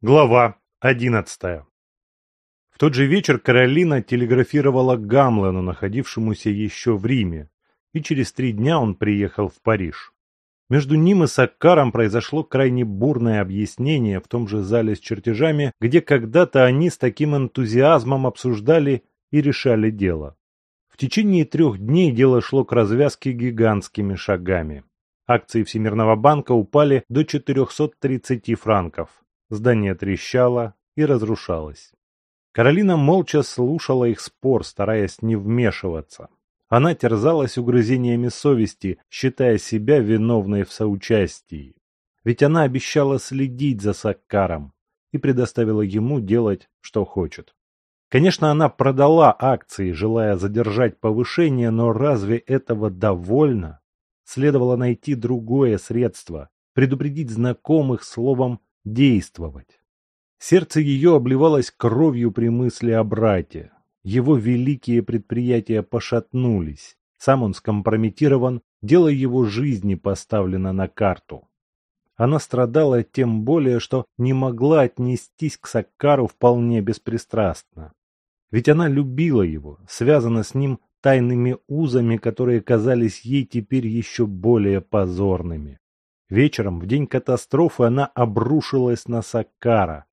Глава одиннадцатая В тот же вечер Каролина телеграфировала Гамлену, находившемуся еще в Риме, и через три дня он приехал в Париж. Между ним и Саккаром произошло крайне бурное объяснение в том же зале с чертежами, где когда-то они с таким энтузиазмом обсуждали и решали дело. В течение трех дней дело шло к развязке гигантскими шагами. Акции Всемирного банка упали до 430 франков. Здание трещало и разрушалось. Каролина молча слушала их спор, стараясь не вмешиваться. Она терзалась угрызениями совести, считая себя виновной в соучастии. Ведь она обещала следить за Саккаром и предоставила ему делать, что хочет. Конечно, она продала акции, желая задержать повышение, но разве этого довольно? Следовало найти другое средство, предупредить знакомых словом действовать. Сердце ее обливалось кровью при мысли о брате. Его великие предприятия пошатнулись. Сам он скомпрометирован, дело его жизни поставлено на карту. Она страдала тем более, что не могла отнестись к Саккару вполне беспристрастно. Ведь она любила его, связана с ним тайными узами, которые казались ей теперь еще более позорными. Вечером, в день катастрофы, она обрушилась на Саккара,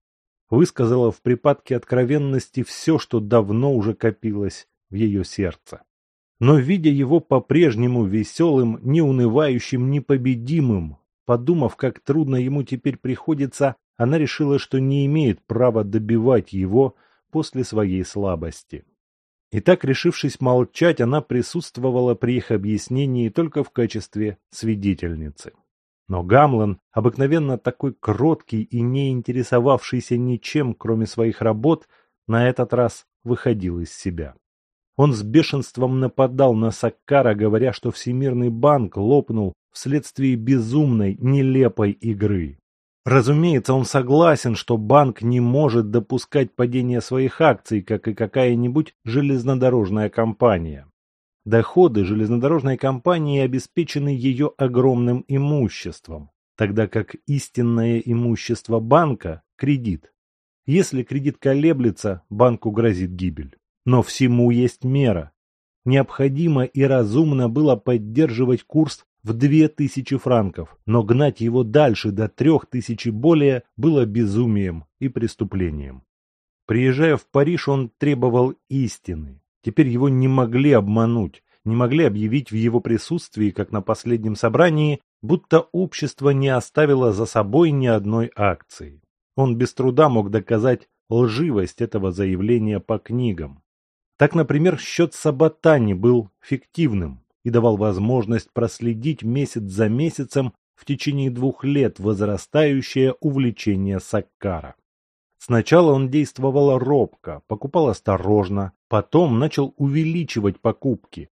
высказала в припадке откровенности все, что давно уже копилось в ее сердце. Но, видя его по-прежнему веселым, неунывающим, непобедимым, подумав, как трудно ему теперь приходится, она решила, что не имеет права добивать его после своей слабости. И так, решившись молчать, она присутствовала при их объяснении только в качестве свидетельницы. Но Гамлен, обыкновенно такой кроткий и не интересовавшийся ничем, кроме своих работ, на этот раз выходил из себя. Он с бешенством нападал на Саккара, говоря, что Всемирный банк лопнул вследствие безумной, нелепой игры. Разумеется, он согласен, что банк не может допускать падения своих акций, как и какая-нибудь железнодорожная компания. Доходы железнодорожной компании обеспечены ее огромным имуществом, тогда как истинное имущество банка – кредит. Если кредит колеблется, банку грозит гибель. Но всему есть мера. Необходимо и разумно было поддерживать курс в 2000 франков, но гнать его дальше до 3000 более было безумием и преступлением. Приезжая в Париж, он требовал истины, Теперь его не могли обмануть, не могли объявить в его присутствии, как на последнем собрании, будто общество не оставило за собой ни одной акции. Он без труда мог доказать лживость этого заявления по книгам. Так, например, счет Саботани был фиктивным и давал возможность проследить месяц за месяцем в течение двух лет возрастающее увлечение Саккара. Сначала он действовал робко, покупал осторожно, потом начал увеличивать покупки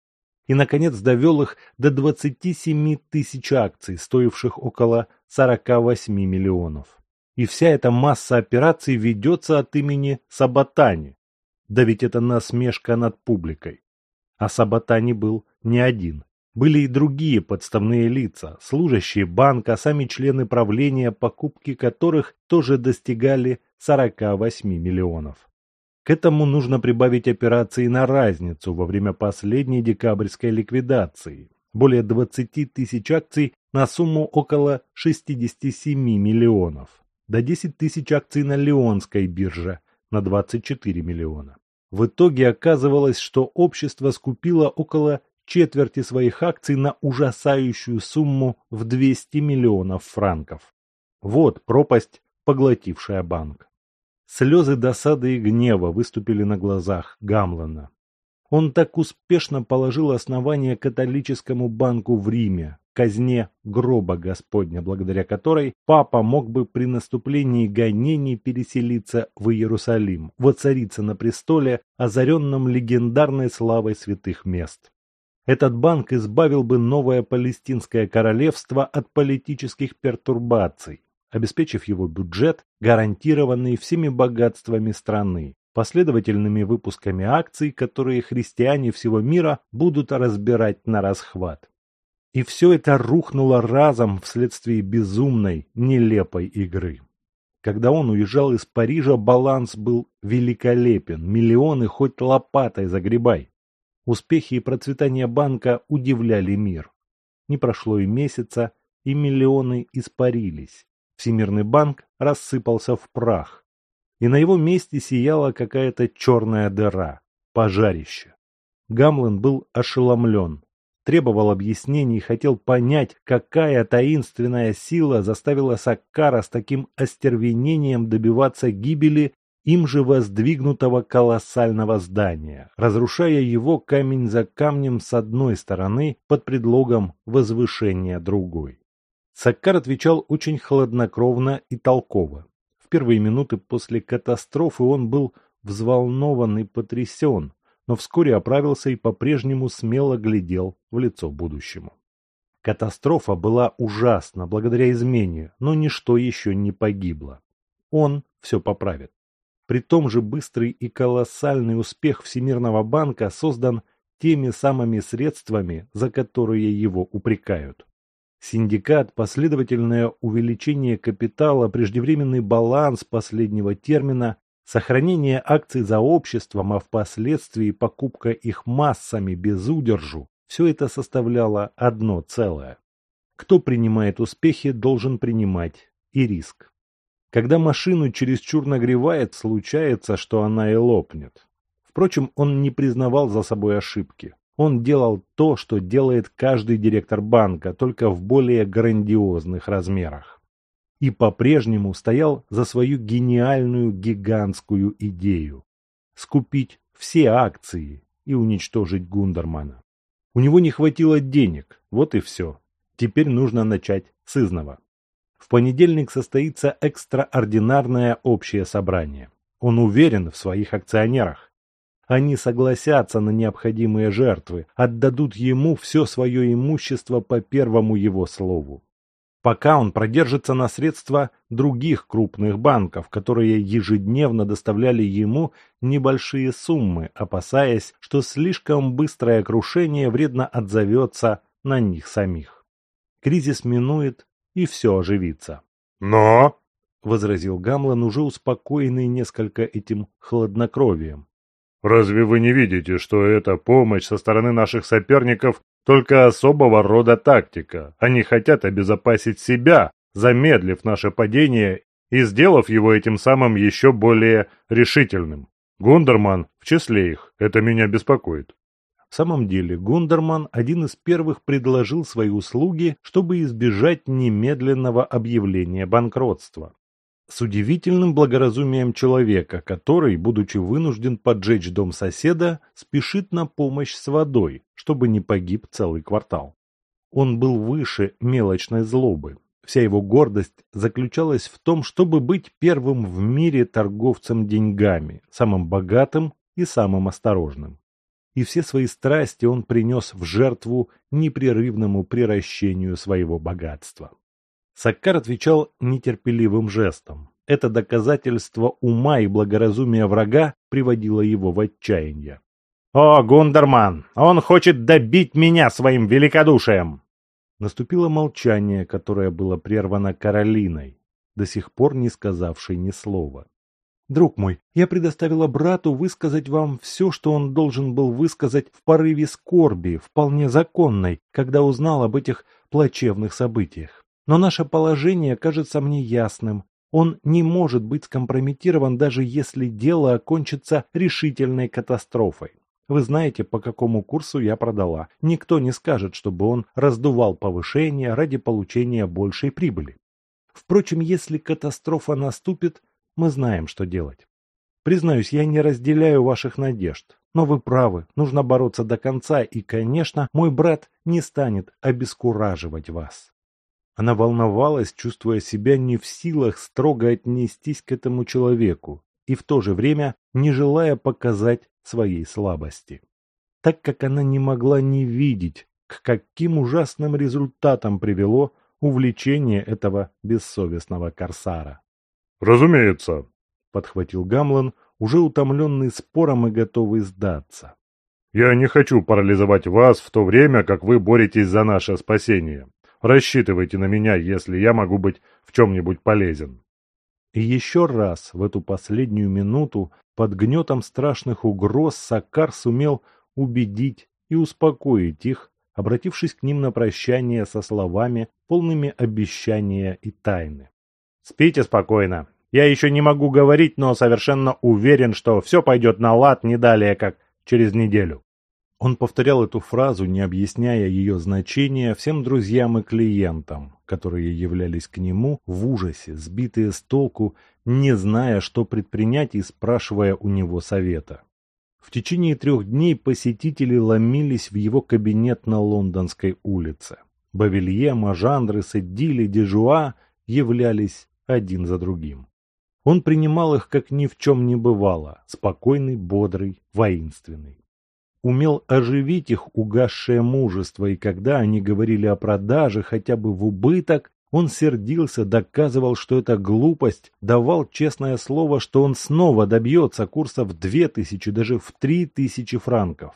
и, наконец, довел их до 27 тысяч акций, стоивших около 48 миллионов. И вся эта масса операций ведется от имени Саботани. Да ведь это насмешка над публикой. А Саботани был не один. Были и другие подставные лица, служащие банка, сами члены правления, покупки которых тоже достигали 48 миллионов. К этому нужно прибавить операции на разницу во время последней декабрьской ликвидации. Более 20 тысяч акций на сумму около 67 миллионов. До 10 тысяч акций на Леонской бирже на 24 миллиона. В итоге оказывалось, что общество скупило около четверти своих акций на ужасающую сумму в 200 миллионов франков. Вот пропасть, поглотившая банк. Слезы досады и гнева выступили на глазах Гамлана. Он так успешно положил основание католическому банку в Риме, казне гроба Господня, благодаря которой папа мог бы при наступлении гонений переселиться в Иерусалим, воцариться на престоле, озаренном легендарной славой святых мест. Этот банк избавил бы новое палестинское королевство от политических пертурбаций, обеспечив его бюджет, гарантированный всеми богатствами страны, последовательными выпусками акций, которые христиане всего мира будут разбирать на расхват. И все это рухнуло разом вследствие безумной, нелепой игры. Когда он уезжал из Парижа, баланс был великолепен, миллионы хоть лопатой загребай. Успехи и процветание банка удивляли мир. Не прошло и месяца, и миллионы испарились. Всемирный банк рассыпался в прах. И на его месте сияла какая-то черная дыра, пожарище. Гамлин был ошеломлен, требовал объяснений и хотел понять, какая таинственная сила заставила Саккара с таким остервенением добиваться гибели им же воздвигнутого колоссального здания, разрушая его камень за камнем с одной стороны под предлогом возвышения другой. Саккар отвечал очень хладнокровно и толково. В первые минуты после катастрофы он был взволнован и потрясен, но вскоре оправился и по-прежнему смело глядел в лицо будущему. Катастрофа была ужасна благодаря измене, но ничто еще не погибло. Он все поправит. При том же быстрый и колоссальный успех Всемирного банка создан теми самыми средствами, за которые его упрекают. Синдикат, последовательное увеличение капитала, преждевременный баланс последнего термина, сохранение акций за обществом, а впоследствии покупка их массами без удержу – все это составляло одно целое. Кто принимает успехи, должен принимать и риск. Когда машину чересчур нагревает, случается, что она и лопнет. Впрочем, он не признавал за собой ошибки. Он делал то, что делает каждый директор банка, только в более грандиозных размерах. И по-прежнему стоял за свою гениальную гигантскую идею – скупить все акции и уничтожить Гундермана. У него не хватило денег, вот и все. Теперь нужно начать с изного. В понедельник состоится экстраординарное общее собрание. Он уверен в своих акционерах. Они согласятся на необходимые жертвы, отдадут ему все свое имущество по первому его слову. Пока он продержится на средства других крупных банков, которые ежедневно доставляли ему небольшие суммы, опасаясь, что слишком быстрое крушение вредно отзовется на них самих. Кризис минует, и все оживится. «Но...» — возразил Гамлан, уже успокоенный несколько этим хладнокровием. «Разве вы не видите, что эта помощь со стороны наших соперников только особого рода тактика? Они хотят обезопасить себя, замедлив наше падение и сделав его этим самым еще более решительным. Гундерман в числе их, это меня беспокоит. В самом деле Гундерман один из первых предложил свои услуги, чтобы избежать немедленного объявления банкротства. С удивительным благоразумием человека, который, будучи вынужден поджечь дом соседа, спешит на помощь с водой, чтобы не погиб целый квартал. Он был выше мелочной злобы. Вся его гордость заключалась в том, чтобы быть первым в мире торговцем деньгами, самым богатым и самым осторожным и все свои страсти он принес в жертву непрерывному приращению своего богатства. Саккар отвечал нетерпеливым жестом. Это доказательство ума и благоразумия врага приводило его в отчаяние. «О, Гундерман! Он хочет добить меня своим великодушием!» Наступило молчание, которое было прервано Каролиной, до сих пор не сказавшей ни слова. Друг мой, я предоставила брату высказать вам все, что он должен был высказать в порыве скорби, вполне законной, когда узнал об этих плачевных событиях. Но наше положение кажется мне ясным. Он не может быть скомпрометирован, даже если дело окончится решительной катастрофой. Вы знаете, по какому курсу я продала. Никто не скажет, чтобы он раздувал повышение ради получения большей прибыли. Впрочем, если катастрофа наступит, мы знаем, что делать. Признаюсь, я не разделяю ваших надежд. Но вы правы, нужно бороться до конца, и, конечно, мой брат не станет обескураживать вас. Она волновалась, чувствуя себя не в силах строго отнестись к этому человеку и в то же время не желая показать своей слабости. Так как она не могла не видеть, к каким ужасным результатам привело увлечение этого бессовестного корсара. «Разумеется», — подхватил Гамлан, уже утомленный спором и готовый сдаться. «Я не хочу парализовать вас в то время, как вы боретесь за наше спасение. Рассчитывайте на меня, если я могу быть в чем-нибудь полезен». И еще раз в эту последнюю минуту под гнетом страшных угроз Сакар сумел убедить и успокоить их, обратившись к ним на прощание со словами, полными обещания и тайны. «Спите спокойно. Я еще не могу говорить, но совершенно уверен, что все пойдет на лад не далее, как через неделю». Он повторял эту фразу, не объясняя ее значения всем друзьям и клиентам, которые являлись к нему в ужасе, сбитые с толку, не зная, что предпринять и спрашивая у него совета. В течение трех дней посетители ломились в его кабинет на Лондонской улице. Бавилье, Мажандры, Седдили, Дежуа являлись один за другим. Он принимал их, как ни в чем не бывало, спокойный, бодрый, воинственный умел оживить их угасшее мужество, и когда они говорили о продаже хотя бы в убыток, он сердился, доказывал, что это глупость, давал честное слово, что он снова добьется курса в две тысячи, даже в три тысячи франков.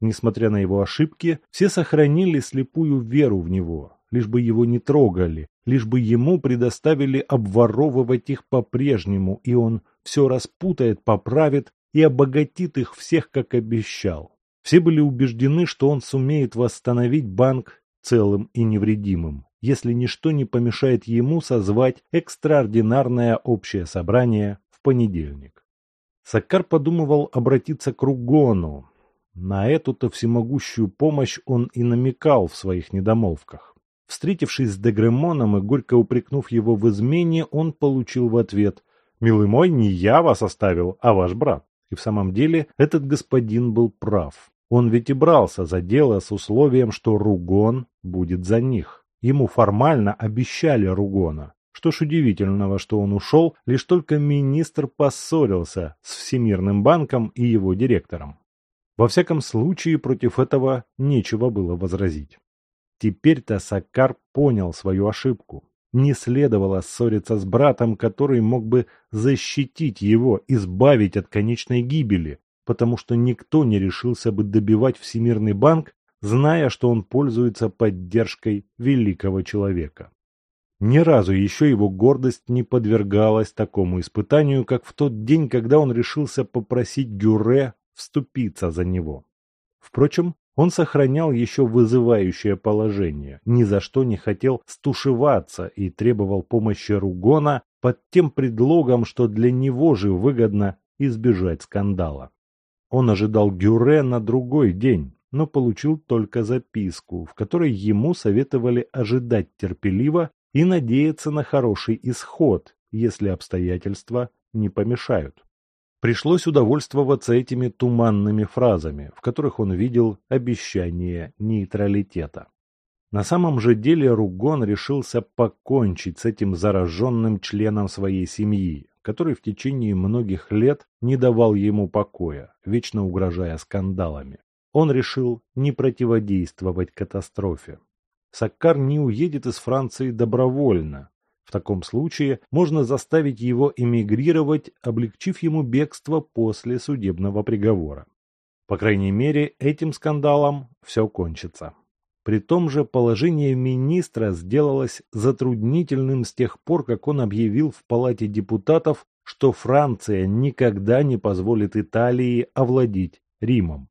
Несмотря на его ошибки, все сохранили слепую веру в него, лишь бы его не трогали, лишь бы ему предоставили обворовывать их по-прежнему, и он все распутает, поправит и обогатит их всех, как обещал. Все были убеждены, что он сумеет восстановить банк целым и невредимым, если ничто не помешает ему созвать экстраординарное общее собрание в понедельник. Саккар подумывал обратиться к Ругону. На эту-то всемогущую помощь он и намекал в своих недомолвках. Встретившись с Дегремоном и горько упрекнув его в измене, он получил в ответ «Милый мой, не я вас оставил, а ваш брат». И в самом деле этот господин был прав. Он ведь и брался за дело с условием, что Ругон будет за них. Ему формально обещали Ругона. Что ж удивительного, что он ушел, лишь только министр поссорился с Всемирным банком и его директором. Во всяком случае, против этого нечего было возразить. Теперь-то Саккар понял свою ошибку. Не следовало ссориться с братом, который мог бы защитить его, избавить от конечной гибели, потому что никто не решился бы добивать Всемирный банк, зная, что он пользуется поддержкой великого человека. Ни разу еще его гордость не подвергалась такому испытанию, как в тот день, когда он решился попросить Гюре вступиться за него. Впрочем, он сохранял еще вызывающее положение, ни за что не хотел стушеваться и требовал помощи Ругона под тем предлогом, что для него же выгодно избежать скандала. Он ожидал Гюре на другой день, но получил только записку, в которой ему советовали ожидать терпеливо и надеяться на хороший исход, если обстоятельства не помешают. Пришлось удовольствоваться этими туманными фразами, в которых он видел обещание нейтралитета. На самом же деле Ругон решился покончить с этим зараженным членом своей семьи, который в течение многих лет не давал ему покоя, вечно угрожая скандалами. Он решил не противодействовать катастрофе. Саккар не уедет из Франции добровольно, в таком случае можно заставить его эмигрировать, облегчив ему бегство после судебного приговора. По крайней мере, этим скандалом все кончится. При том же положение министра сделалось затруднительным с тех пор, как он объявил в Палате депутатов, что Франция никогда не позволит Италии овладеть Римом.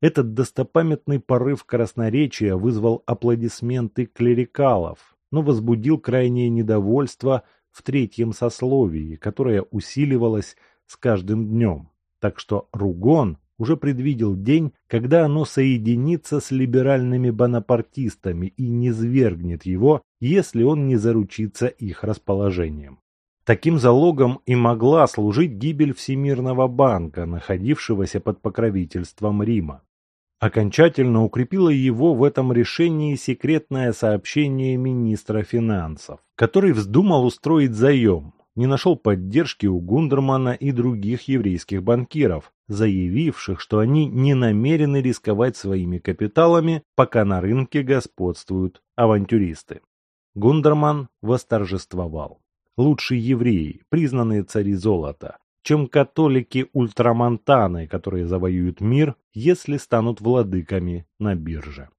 Этот достопамятный порыв красноречия вызвал аплодисменты клерикалов, но возбудил крайнее недовольство в третьем сословии, которое усиливалось с каждым днем. Так что Ругон уже предвидел день, когда оно соединится с либеральными бонапартистами и не свергнет его, если он не заручится их расположением. Таким залогом и могла служить гибель Всемирного банка, находившегося под покровительством Рима. Окончательно укрепило его в этом решении секретное сообщение министра финансов, который вздумал устроить заем, не нашел поддержки у Гундермана и других еврейских банкиров, заявивших, что они не намерены рисковать своими капиталами, пока на рынке господствуют авантюристы. Гундерман восторжествовал. Лучшие евреи, признанные цари золота, чем католики-ультрамонтаны, которые завоюют мир, если станут владыками на бирже.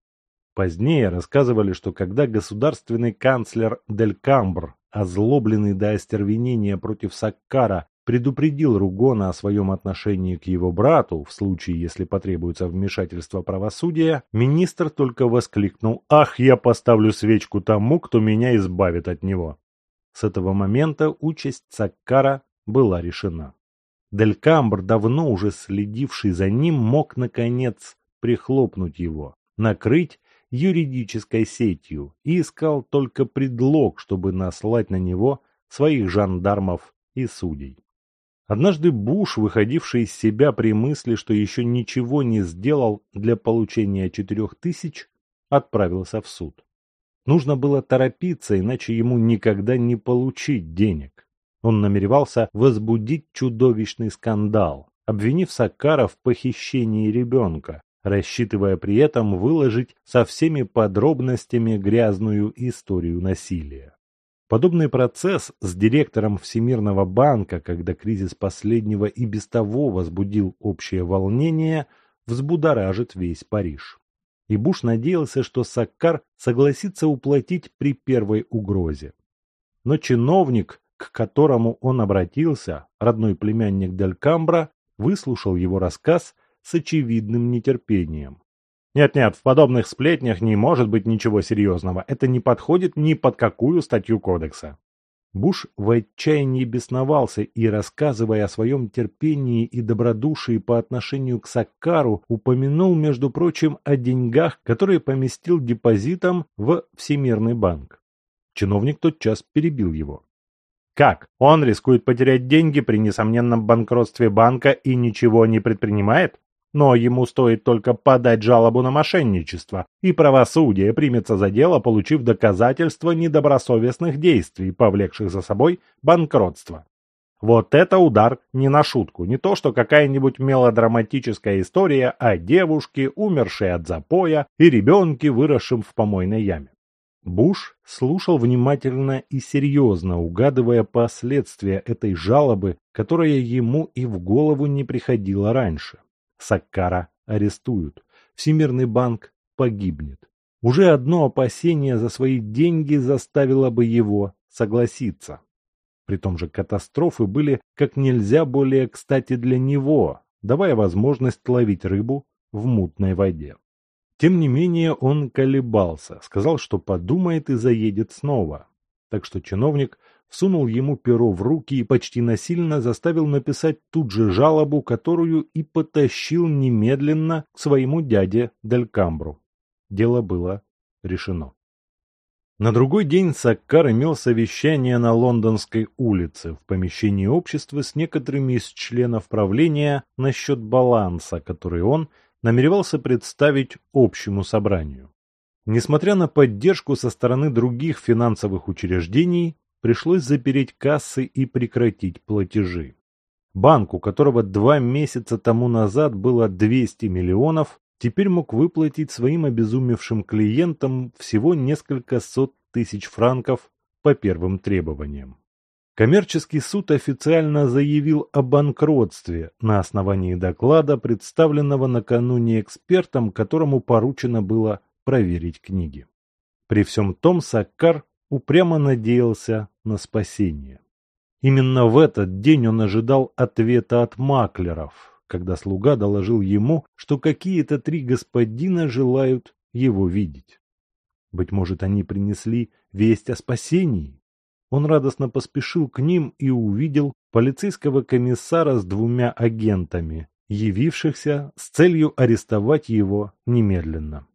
Позднее рассказывали, что когда государственный канцлер Дель Камбр озлобленный до остервенения против Саккара, предупредил Ругона о своем отношении к его брату, в случае, если потребуется вмешательство правосудия, министр только воскликнул «Ах, я поставлю свечку тому, кто меня избавит от него!» С этого момента участь Саккара была решена. Дель Камбр, давно уже следивший за ним, мог, наконец, прихлопнуть его, накрыть юридической сетью и искал только предлог, чтобы наслать на него своих жандармов и судей. Однажды Буш, выходивший из себя при мысли, что еще ничего не сделал для получения четырех тысяч, отправился в суд. Нужно было торопиться, иначе ему никогда не получить денег. Он намеревался возбудить чудовищный скандал, обвинив Сакара в похищении ребенка, рассчитывая при этом выложить со всеми подробностями грязную историю насилия. Подобный процесс с директором Всемирного банка, когда кризис последнего и без того возбудил общее волнение, взбудоражит весь Париж. И Буш надеялся, что Саккар согласится уплатить при первой угрозе. Но чиновник, к которому он обратился, родной племянник Дель Камбра, выслушал его рассказ с очевидным нетерпением. Нет-нет, в подобных сплетнях не может быть ничего серьезного. Это не подходит ни под какую статью кодекса. Буш в отчаянии бесновался и, рассказывая о своем терпении и добродушии по отношению к Саккару, упомянул, между прочим, о деньгах, которые поместил депозитом в Всемирный банк. Чиновник тотчас перебил его. Как? Он рискует потерять деньги при несомненном банкротстве банка и ничего не предпринимает? Но ему стоит только подать жалобу на мошенничество, и правосудие примется за дело, получив доказательства недобросовестных действий, повлекших за собой банкротство. Вот это удар не на шутку, не то что какая-нибудь мелодраматическая история о девушке, умершей от запоя, и ребенке, выросшем в помойной яме. Буш слушал внимательно и серьезно, угадывая последствия этой жалобы, которая ему и в голову не приходила раньше. Саккара арестуют. Всемирный банк погибнет. Уже одно опасение за свои деньги заставило бы его согласиться. При том же катастрофы были как нельзя более кстати для него, давая возможность ловить рыбу в мутной воде. Тем не менее он колебался, сказал, что подумает и заедет снова. Так что чиновник всунул ему перо в руки и почти насильно заставил написать тут же жалобу, которую и потащил немедленно к своему дяде Делькамбру. Дело было решено. На другой день Саккар имел совещание на Лондонской улице в помещении общества с некоторыми из членов правления насчет баланса, который он намеревался представить общему собранию. Несмотря на поддержку со стороны других финансовых учреждений, пришлось запереть кассы и прекратить платежи. Банк, у которого два месяца тому назад было 200 миллионов, теперь мог выплатить своим обезумевшим клиентам всего несколько сот тысяч франков по первым требованиям. Коммерческий суд официально заявил о банкротстве на основании доклада, представленного накануне экспертом, которому поручено было проверить книги. При всем том Саккар упрямо надеялся на спасение. Именно в этот день он ожидал ответа от маклеров, когда слуга доложил ему, что какие-то три господина желают его видеть. Быть может, они принесли весть о спасении? Он радостно поспешил к ним и увидел полицейского комиссара с двумя агентами, явившихся с целью арестовать его немедленно.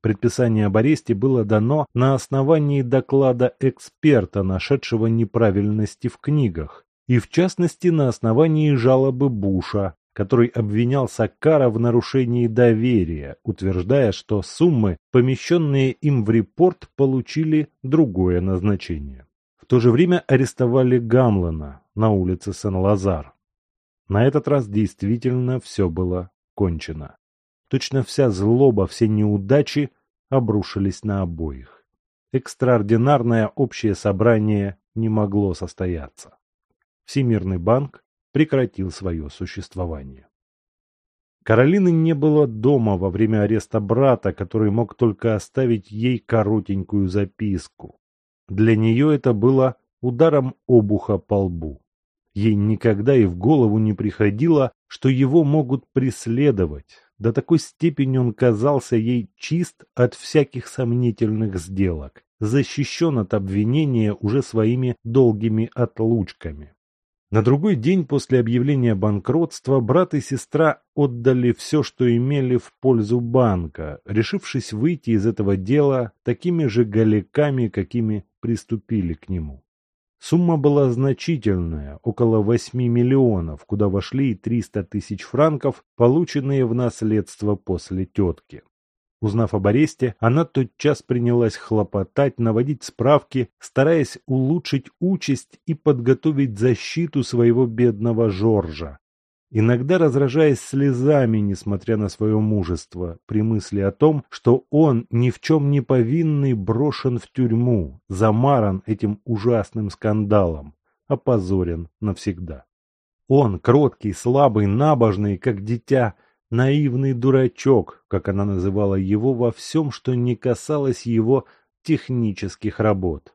Предписание об аресте было дано на основании доклада эксперта, нашедшего неправильности в книгах, и в частности на основании жалобы Буша, который обвинял Саккара в нарушении доверия, утверждая, что суммы, помещенные им в репорт, получили другое назначение. То же время арестовали Гамлена на улице Сен-Лазар. На этот раз действительно все было кончено. Точно вся злоба, все неудачи обрушились на обоих. Экстраординарное общее собрание не могло состояться. Всемирный банк прекратил свое существование. Каролины не было дома во время ареста брата, который мог только оставить ей коротенькую записку. Для нее это было ударом обуха по лбу. Ей никогда и в голову не приходило, что его могут преследовать. До такой степени он казался ей чист от всяких сомнительных сделок, защищен от обвинения уже своими долгими отлучками. На другой день после объявления банкротства брат и сестра отдали все, что имели в пользу банка, решившись выйти из этого дела такими же голиками, какими приступили к нему. Сумма была значительная, около 8 миллионов, куда вошли и 300 тысяч франков, полученные в наследство после тетки. Узнав об аресте, она тотчас принялась хлопотать, наводить справки, стараясь улучшить участь и подготовить защиту своего бедного Жоржа, иногда разражаясь слезами, несмотря на свое мужество, при мысли о том, что он, ни в чем не повинный, брошен в тюрьму, замаран этим ужасным скандалом, опозорен навсегда. Он, кроткий, слабый, набожный, как дитя, наивный дурачок, как она называла его во всем, что не касалось его технических работ.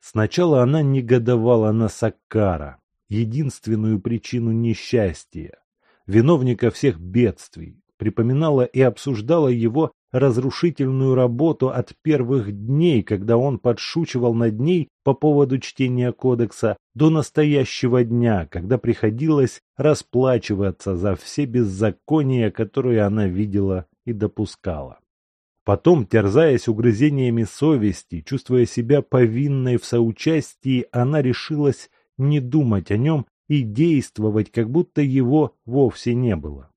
Сначала она негодовала на Саккара, единственную причину несчастья, виновника всех бедствий, припоминала и обсуждала его разрушительную работу от первых дней, когда он подшучивал над ней по поводу чтения кодекса, до настоящего дня, когда приходилось расплачиваться за все беззакония, которые она видела и допускала. Потом, терзаясь угрызениями совести, чувствуя себя повинной в соучастии, она решилась не думать о нем и действовать, как будто его вовсе не было.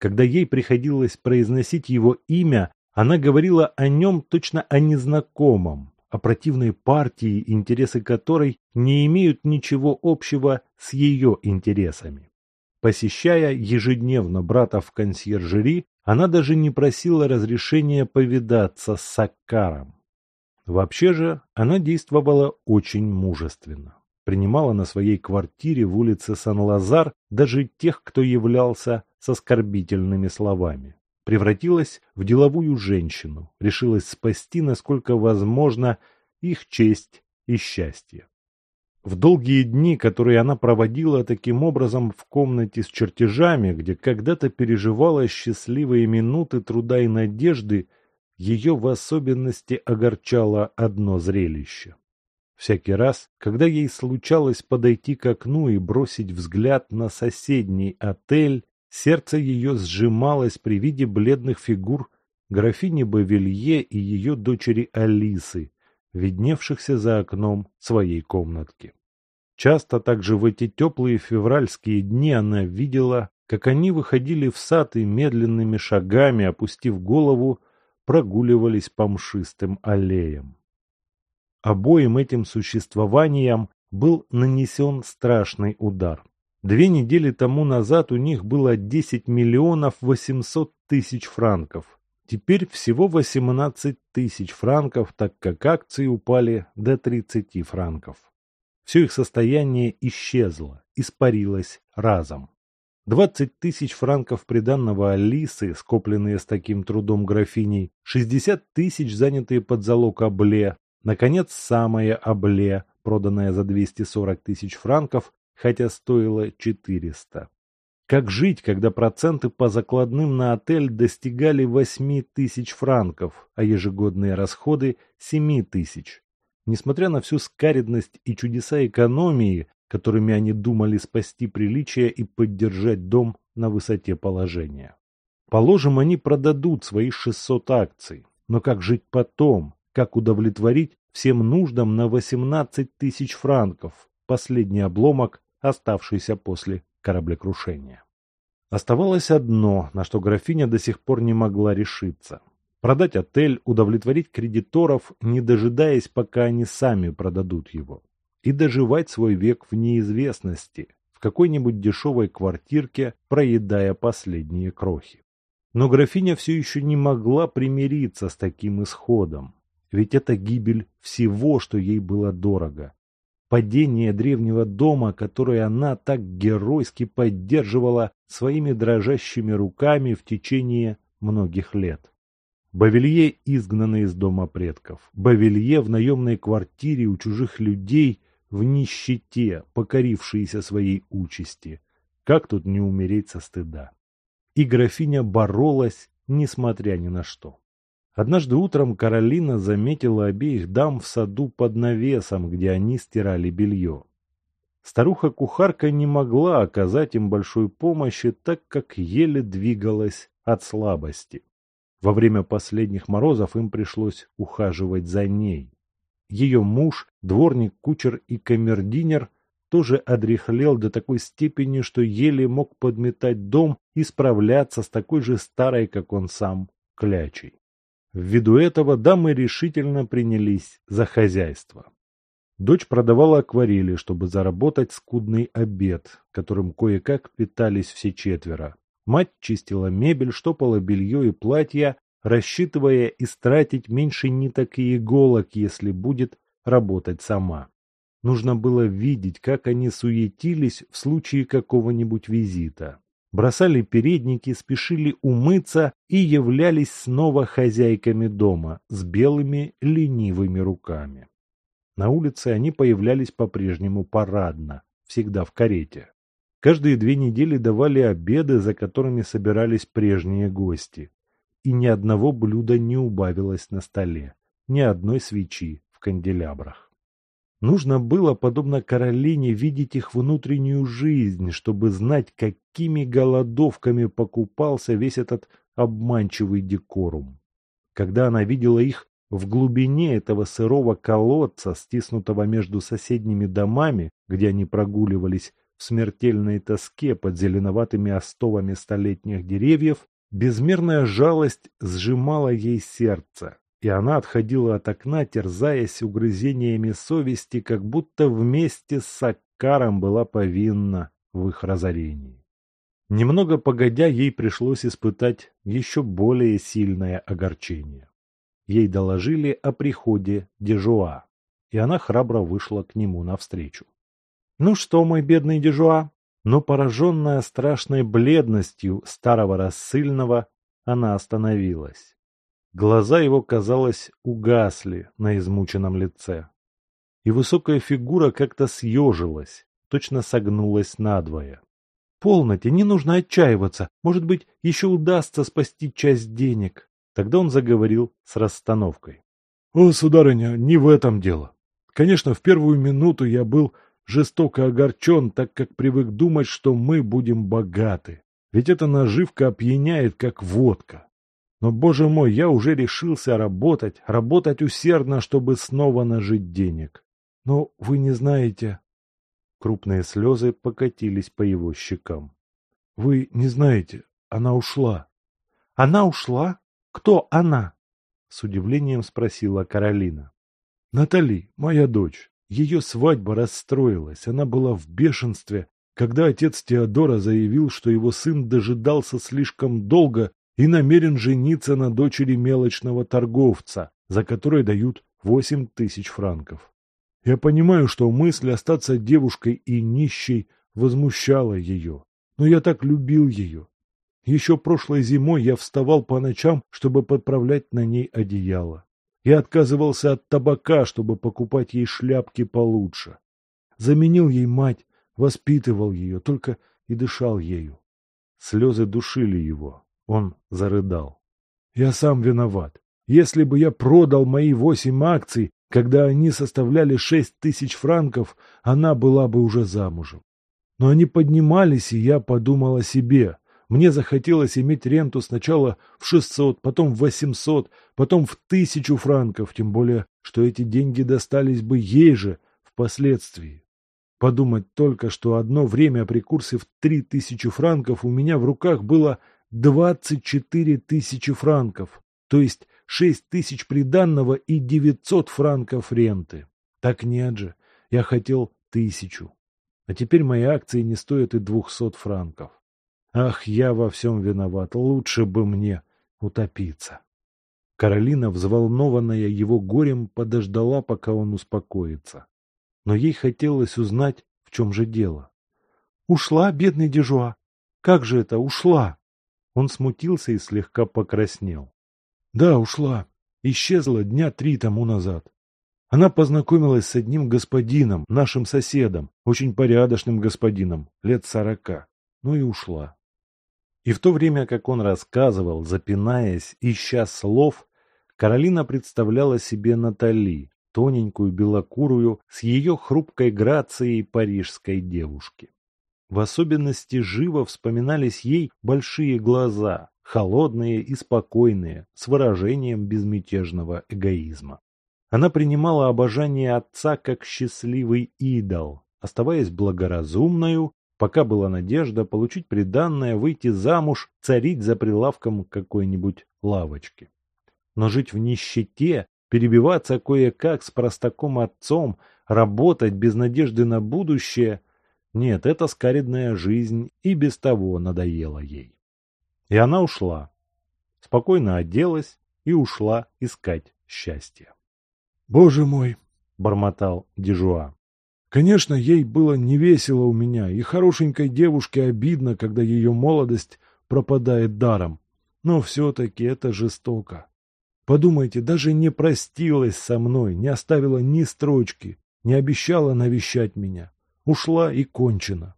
Когда ей приходилось произносить его имя, она говорила о нем точно о незнакомом, о противной партии, интересы которой не имеют ничего общего с ее интересами. Посещая ежедневно брата в консьержери, она даже не просила разрешения повидаться с Саккаром. Вообще же она действовала очень мужественно принимала на своей квартире в улице Сан-Лазар даже тех, кто являлся с оскорбительными словами. Превратилась в деловую женщину, решилась спасти, насколько возможно, их честь и счастье. В долгие дни, которые она проводила таким образом в комнате с чертежами, где когда-то переживала счастливые минуты труда и надежды, ее в особенности огорчало одно зрелище. Всякий раз, когда ей случалось подойти к окну и бросить взгляд на соседний отель, сердце ее сжималось при виде бледных фигур графини Бавилье и ее дочери Алисы, видневшихся за окном своей комнатки. Часто также в эти теплые февральские дни она видела, как они выходили в сад и медленными шагами, опустив голову, прогуливались по мшистым аллеям. Обоим этим существованиям был нанесен страшный удар. Две недели тому назад у них было 10 миллионов 800 тысяч франков. Теперь всего 18 тысяч франков, так как акции упали до 30 франков. Все их состояние исчезло, испарилось разом. 20 тысяч франков приданного Алисы, скопленные с таким трудом графиней, 60 тысяч, занятые под залог Абле, Наконец, самое обле, проданное за 240 тысяч франков, хотя стоило 400. Как жить, когда проценты по закладным на отель достигали 8 тысяч франков, а ежегодные расходы – 7 тысяч? Несмотря на всю скаридность и чудеса экономии, которыми они думали спасти приличие и поддержать дом на высоте положения. Положим, они продадут свои 600 акций. Но как жить потом? как удовлетворить всем нуждам на 18 тысяч франков, последний обломок, оставшийся после кораблекрушения. Оставалось одно, на что графиня до сих пор не могла решиться. Продать отель, удовлетворить кредиторов, не дожидаясь, пока они сами продадут его. И доживать свой век в неизвестности, в какой-нибудь дешевой квартирке, проедая последние крохи. Но графиня все еще не могла примириться с таким исходом. Ведь это гибель всего, что ей было дорого. Падение древнего дома, которое она так геройски поддерживала своими дрожащими руками в течение многих лет. Бавилье изгнаны из дома предков. Бавилье в наемной квартире у чужих людей в нищете, покорившиеся своей участи. Как тут не умереть со стыда? И графиня боролась, несмотря ни на что. Однажды утром Каролина заметила обеих дам в саду под навесом, где они стирали белье. Старуха-кухарка не могла оказать им большой помощи, так как еле двигалась от слабости. Во время последних морозов им пришлось ухаживать за ней. Ее муж, дворник, кучер и камердинер тоже одряхлел до такой степени, что еле мог подметать дом и справляться с такой же старой, как он сам, клячей. Ввиду этого дамы решительно принялись за хозяйство. Дочь продавала акварели, чтобы заработать скудный обед, которым кое-как питались все четверо. Мать чистила мебель, штопала белье и платья, рассчитывая истратить меньше ниток и иголок, если будет работать сама. Нужно было видеть, как они суетились в случае какого-нибудь визита. Бросали передники, спешили умыться и являлись снова хозяйками дома с белыми ленивыми руками. На улице они появлялись по-прежнему парадно, всегда в карете. Каждые две недели давали обеды, за которыми собирались прежние гости. И ни одного блюда не убавилось на столе, ни одной свечи в канделябрах. Нужно было, подобно Каролине, видеть их внутреннюю жизнь, чтобы знать, какими голодовками покупался весь этот обманчивый декорум. Когда она видела их в глубине этого сырого колодца, стиснутого между соседними домами, где они прогуливались в смертельной тоске под зеленоватыми остовами столетних деревьев, безмерная жалость сжимала ей сердце, и она отходила от окна, терзаясь угрызениями совести, как будто вместе с Саккаром была повинна в их разорении. Немного погодя, ей пришлось испытать еще более сильное огорчение. Ей доложили о приходе Дежуа, и она храбро вышла к нему навстречу. «Ну что, мой бедный Дежуа?» Но пораженная страшной бледностью старого рассыльного, она остановилась. Глаза его, казалось, угасли на измученном лице. И высокая фигура как-то съежилась, точно согнулась надвое. «Полноте, не нужно отчаиваться. Может быть, еще удастся спасти часть денег». Тогда он заговорил с расстановкой. — О, сударыня, не в этом дело. Конечно, в первую минуту я был жестоко огорчен, так как привык думать, что мы будем богаты. Ведь эта наживка опьяняет, как водка. Но, боже мой, я уже решился работать, работать усердно, чтобы снова нажить денег. Но вы не знаете... Крупные слезы покатились по его щекам. Вы не знаете, она ушла. Она ушла? Кто она? С удивлением спросила Каролина. Натали, моя дочь. Ее свадьба расстроилась, она была в бешенстве, когда отец Теодора заявил, что его сын дожидался слишком долго и намерен жениться на дочери мелочного торговца, за которой дают восемь тысяч франков. Я понимаю, что мысль остаться девушкой и нищей возмущала ее, но я так любил ее, еще прошлой зимой я вставал по ночам, чтобы подправлять на ней одеяло. Я отказывался от табака, чтобы покупать ей шляпки получше. Заменил ей мать, воспитывал ее, только и дышал ею. Слезы душили его. Он зарыдал. Я сам виноват. Если бы я продал мои восемь акций, когда они составляли шесть тысяч франков, она была бы уже замужем. Но они поднимались, и я подумал о себе. Мне захотелось иметь ренту сначала в 600, потом в 800, потом в тысячу франков, тем более, что эти деньги достались бы ей же впоследствии. Подумать только, что одно время при курсе в 3000 франков у меня в руках было 24 тысячи франков, то есть 6 тысяч приданного и 900 франков ренты. Так нет же, я хотел тысячу. А теперь мои акции не стоят и 200 франков. Ах, я во всем виноват, лучше бы мне утопиться. Каролина, взволнованная его горем, подождала, пока он успокоится. Но ей хотелось узнать, в чем же дело. «Ушла, бедный Дежуа? Как же это, ушла?» Он смутился и слегка покраснел. «Да, ушла. Исчезла дня три тому назад. Она познакомилась с одним господином, нашим соседом, очень порядочным господином, лет сорока, ну и ушла. И в то время, как он рассказывал, запинаясь, ища слов, Каролина представляла себе Натали, тоненькую белокурую, с ее хрупкой грацией парижской девушки. В особенности живо вспоминались ей большие глаза, холодные и спокойные, с выражением безмятежного эгоизма. Она принимала обожание отца как счастливый идол, оставаясь благоразумною, пока была надежда получить приданное, выйти замуж, царить за прилавком какой-нибудь лавочки. Но жить в нищете, перебиваться кое-как с простаком отцом, работать без надежды на будущее – нет, эта скаридная жизнь и без того надоела ей. И она ушла. Спокойно оделась и ушла искать счастье. «Боже мой!» — бормотал Дежуа. «Конечно, ей было невесело у меня, и хорошенькой девушке обидно, когда ее молодость пропадает даром. Но все-таки это жестоко. Подумайте, даже не простилась со мной, не оставила ни строчки, не обещала навещать меня. Ушла и кончена.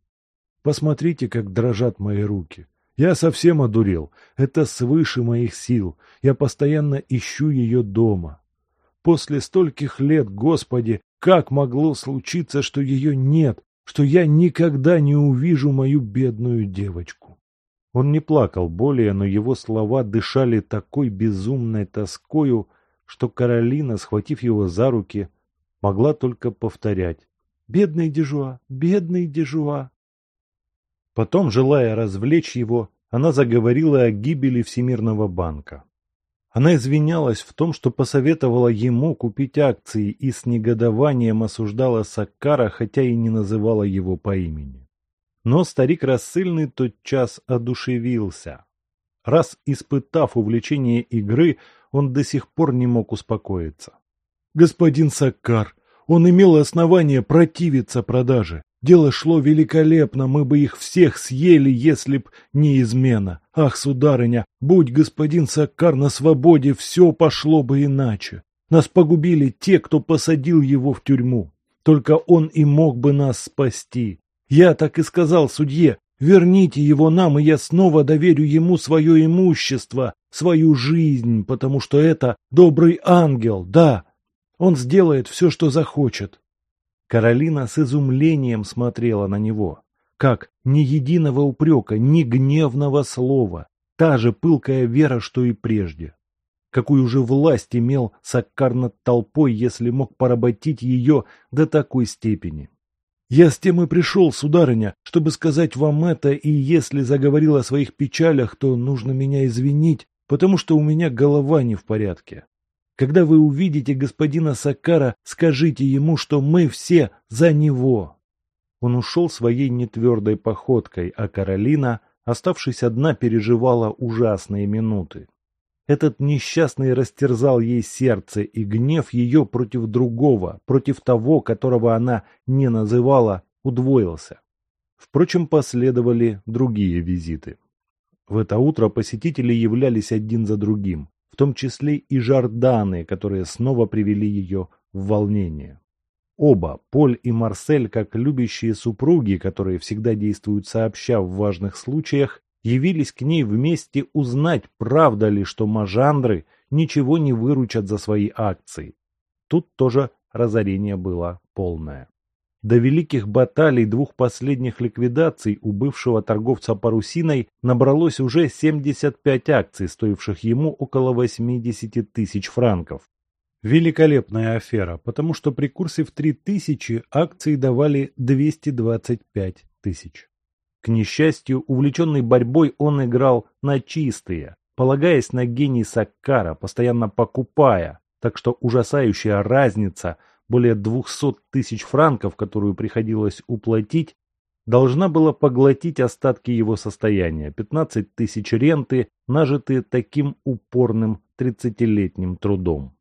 Посмотрите, как дрожат мои руки. Я совсем одурел. Это свыше моих сил. Я постоянно ищу ее дома. После стольких лет, Господи, как могло случиться, что ее нет, что я никогда не увижу мою бедную девочку? Он не плакал более, но его слова дышали такой безумной тоскою, что Каролина, схватив его за руки, могла только повторять «Бедный Дежуа! Бедный Дежуа!» Потом, желая развлечь его, она заговорила о гибели Всемирного банка. Она извинялась в том, что посоветовала ему купить акции и с негодованием осуждала Саккара, хотя и не называла его по имени. Но старик рассыльный тотчас одушевился. Раз испытав увлечение игры, он до сих пор не мог успокоиться. «Господин Саккар, он имел основание противиться продаже. Дело шло великолепно, мы бы их всех съели, если б не измена. Ах, сударыня, будь господин Саккар на свободе, все пошло бы иначе. Нас погубили те, кто посадил его в тюрьму. Только он и мог бы нас спасти. Я так и сказал судье, верните его нам, и я снова доверю ему свое имущество, свою жизнь, потому что это добрый ангел, да. Он сделает все, что захочет. Каролина с изумлением смотрела на него. Как ни единого упрека, ни гневного слова. Та же пылкая вера, что и прежде. Какую же власть имел Саккар над толпой, если мог поработить ее до такой степени? Я с тем и пришел, сударыня, чтобы сказать вам это, и если заговорил о своих печалях, то нужно меня извинить, потому что у меня голова не в порядке. Когда вы увидите господина Сакара, скажите ему, что мы все за него. Он ушел своей нетвердой походкой, а Каролина, оставшись одна, переживала ужасные минуты. Этот несчастный растерзал ей сердце, и гнев ее против другого, против того, которого она не называла, удвоился. Впрочем, последовали другие визиты. В это утро посетители являлись один за другим в том числе и Жорданы, которые снова привели ее в волнение. Оба, Поль и Марсель, как любящие супруги, которые всегда действуют сообща в важных случаях, явились к ней вместе узнать, правда ли, что мажандры ничего не выручат за свои акции. Тут тоже разорение было полное. До великих баталий двух последних ликвидаций у бывшего торговца парусиной набралось уже 75 акций, стоивших ему около 80 тысяч франков. Великолепная афера, потому что при курсе в 3000 акции давали 225 тысяч. К несчастью, увлеченный борьбой он играл на чистые, полагаясь на гений Саккара, постоянно покупая, так что ужасающая разница – более 200 тысяч франков, которую приходилось уплатить, должна была поглотить остатки его состояния, 15 тысяч ренты, нажитые таким упорным тридцатилетним трудом.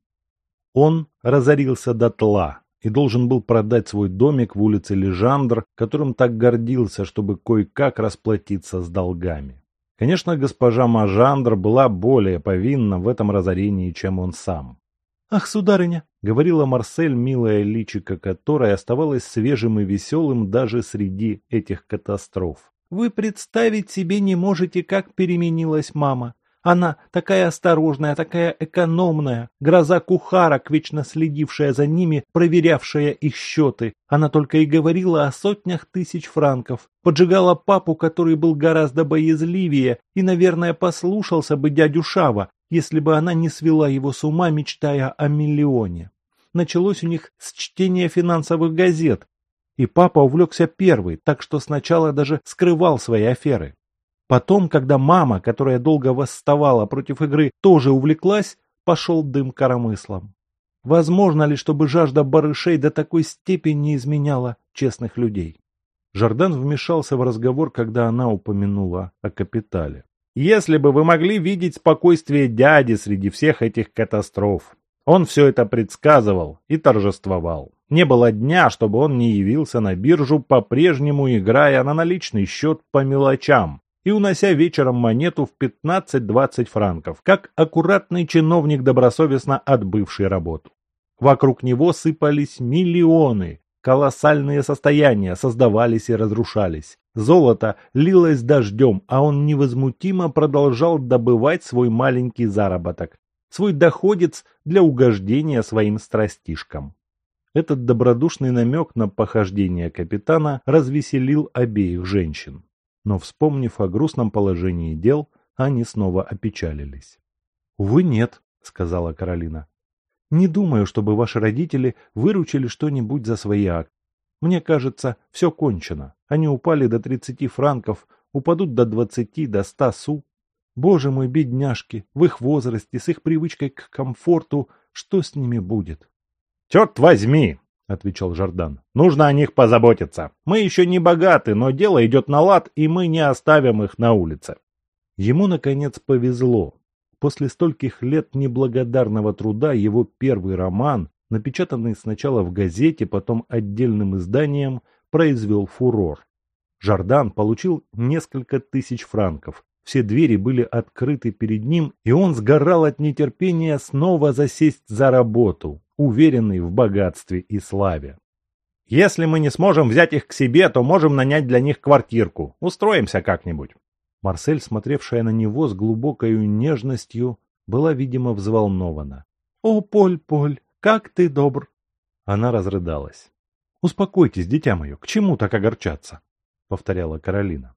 Он разорился дотла и должен был продать свой домик в улице Лежандр, которым так гордился, чтобы кое-как расплатиться с долгами. Конечно, госпожа Мажандр была более повинна в этом разорении, чем он сам. «Ах, сударыня!» — говорила Марсель, милая личико которая оставалась свежим и веселым даже среди этих катастроф. «Вы представить себе не можете, как переменилась мама. Она такая осторожная, такая экономная, гроза кухарок, вечно следившая за ними, проверявшая их счеты. Она только и говорила о сотнях тысяч франков. Поджигала папу, который был гораздо боязливее и, наверное, послушался бы дядю Шава, если бы она не свела его с ума, мечтая о миллионе. Началось у них с чтения финансовых газет, и папа увлекся первый, так что сначала даже скрывал свои аферы. Потом, когда мама, которая долго восставала против игры, тоже увлеклась, пошел дым коромыслом. Возможно ли, чтобы жажда барышей до такой степени изменяла честных людей? Жордан вмешался в разговор, когда она упомянула о капитале. «Если бы вы могли видеть спокойствие дяди среди всех этих катастроф. Он все это предсказывал и торжествовал. Не было дня, чтобы он не явился на биржу, по-прежнему играя на наличный счет по мелочам, и унося вечером монету в 15-20 франков, как аккуратный чиновник, добросовестно отбывший работу. Вокруг него сыпались миллионы, колоссальные состояния создавались и разрушались. Золото лилось дождем, а он невозмутимо продолжал добывать свой маленький заработок, свой доходец для угождения своим страстишкам. Этот добродушный намек на похождение капитана развеселил обеих женщин но, вспомнив о грустном положении дел, они снова опечалились. «Увы, нет», — сказала Каролина. «Не думаю, чтобы ваши родители выручили что-нибудь за свои акты. Мне кажется, все кончено. Они упали до тридцати франков, упадут до двадцати, до ста су. Боже мой, бедняжки, в их возрасте, с их привычкой к комфорту, что с ними будет?» «Черт возьми!» отвечал Жордан. «Нужно о них позаботиться. Мы еще не богаты, но дело идет на лад, и мы не оставим их на улице». Ему, наконец, повезло. После стольких лет неблагодарного труда его первый роман, напечатанный сначала в газете, потом отдельным изданием, произвел фурор. Жордан получил несколько тысяч франков. Все двери были открыты перед ним, и он сгорал от нетерпения снова засесть за работу уверенный в богатстве и славе. Если мы не сможем взять их к себе, то можем нанять для них квартирку. Устроимся как-нибудь. Марсель, смотревшая на него с глубокой нежностью, была, видимо, взволнована. «О, Поль, Поль, как ты добр!» Она разрыдалась. «Успокойтесь, дитя мое, к чему так огорчаться?» — повторяла Каролина.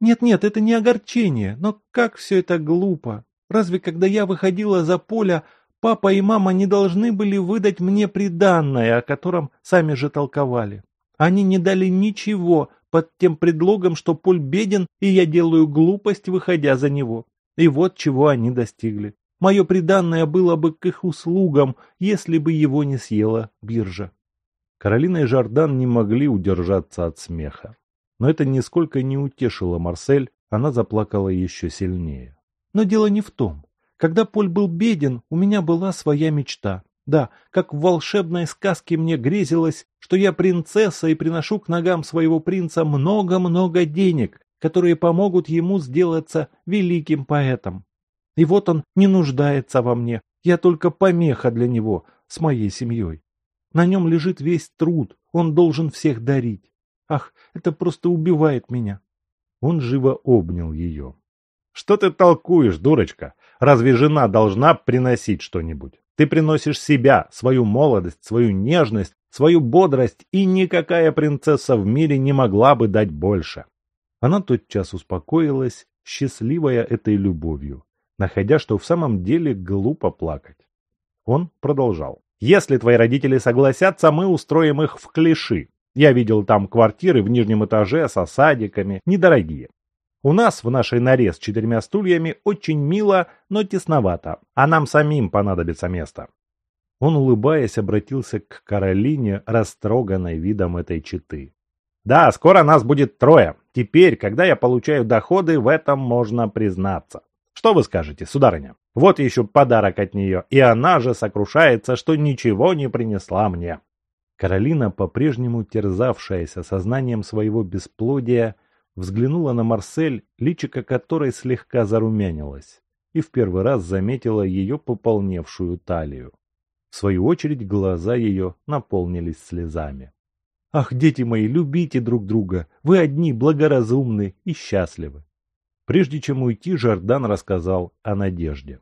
«Нет-нет, это не огорчение, но как все это глупо! Разве когда я выходила за поля, Папа и мама не должны были выдать мне приданное, о котором сами же толковали. Они не дали ничего под тем предлогом, что Поль беден, и я делаю глупость, выходя за него. И вот чего они достигли. Мое приданное было бы к их услугам, если бы его не съела биржа. Каролина и Жордан не могли удержаться от смеха. Но это нисколько не утешило Марсель, она заплакала еще сильнее. Но дело не в том. Когда Поль был беден, у меня была своя мечта. Да, как в волшебной сказке мне грезилось, что я принцесса и приношу к ногам своего принца много-много денег, которые помогут ему сделаться великим поэтом. И вот он не нуждается во мне, я только помеха для него с моей семьей. На нем лежит весь труд, он должен всех дарить. Ах, это просто убивает меня. Он живо обнял ее. Что ты толкуешь, дурочка? Разве жена должна приносить что-нибудь? Ты приносишь себя, свою молодость, свою нежность, свою бодрость, и никакая принцесса в мире не могла бы дать больше. Она тотчас успокоилась, счастливая этой любовью, находя, что в самом деле глупо плакать. Он продолжал. «Если твои родители согласятся, мы устроим их в клиши. Я видел там квартиры в нижнем этаже со садиками, недорогие. У нас в нашей норе с четырьмя стульями очень мило, но тесновато, а нам самим понадобится место. Он, улыбаясь, обратился к Каролине, растроганной видом этой четы. «Да, скоро нас будет трое. Теперь, когда я получаю доходы, в этом можно признаться. Что вы скажете, сударыня? Вот еще подарок от нее, и она же сокрушается, что ничего не принесла мне». Каролина, по-прежнему терзавшаяся сознанием своего бесплодия, взглянула на Марсель, личико которой слегка зарумянилось, и в первый раз заметила ее пополневшую талию. В свою очередь глаза ее наполнились слезами. «Ах, дети мои, любите друг друга! Вы одни благоразумны и счастливы!» Прежде чем уйти, Жордан рассказал о надежде.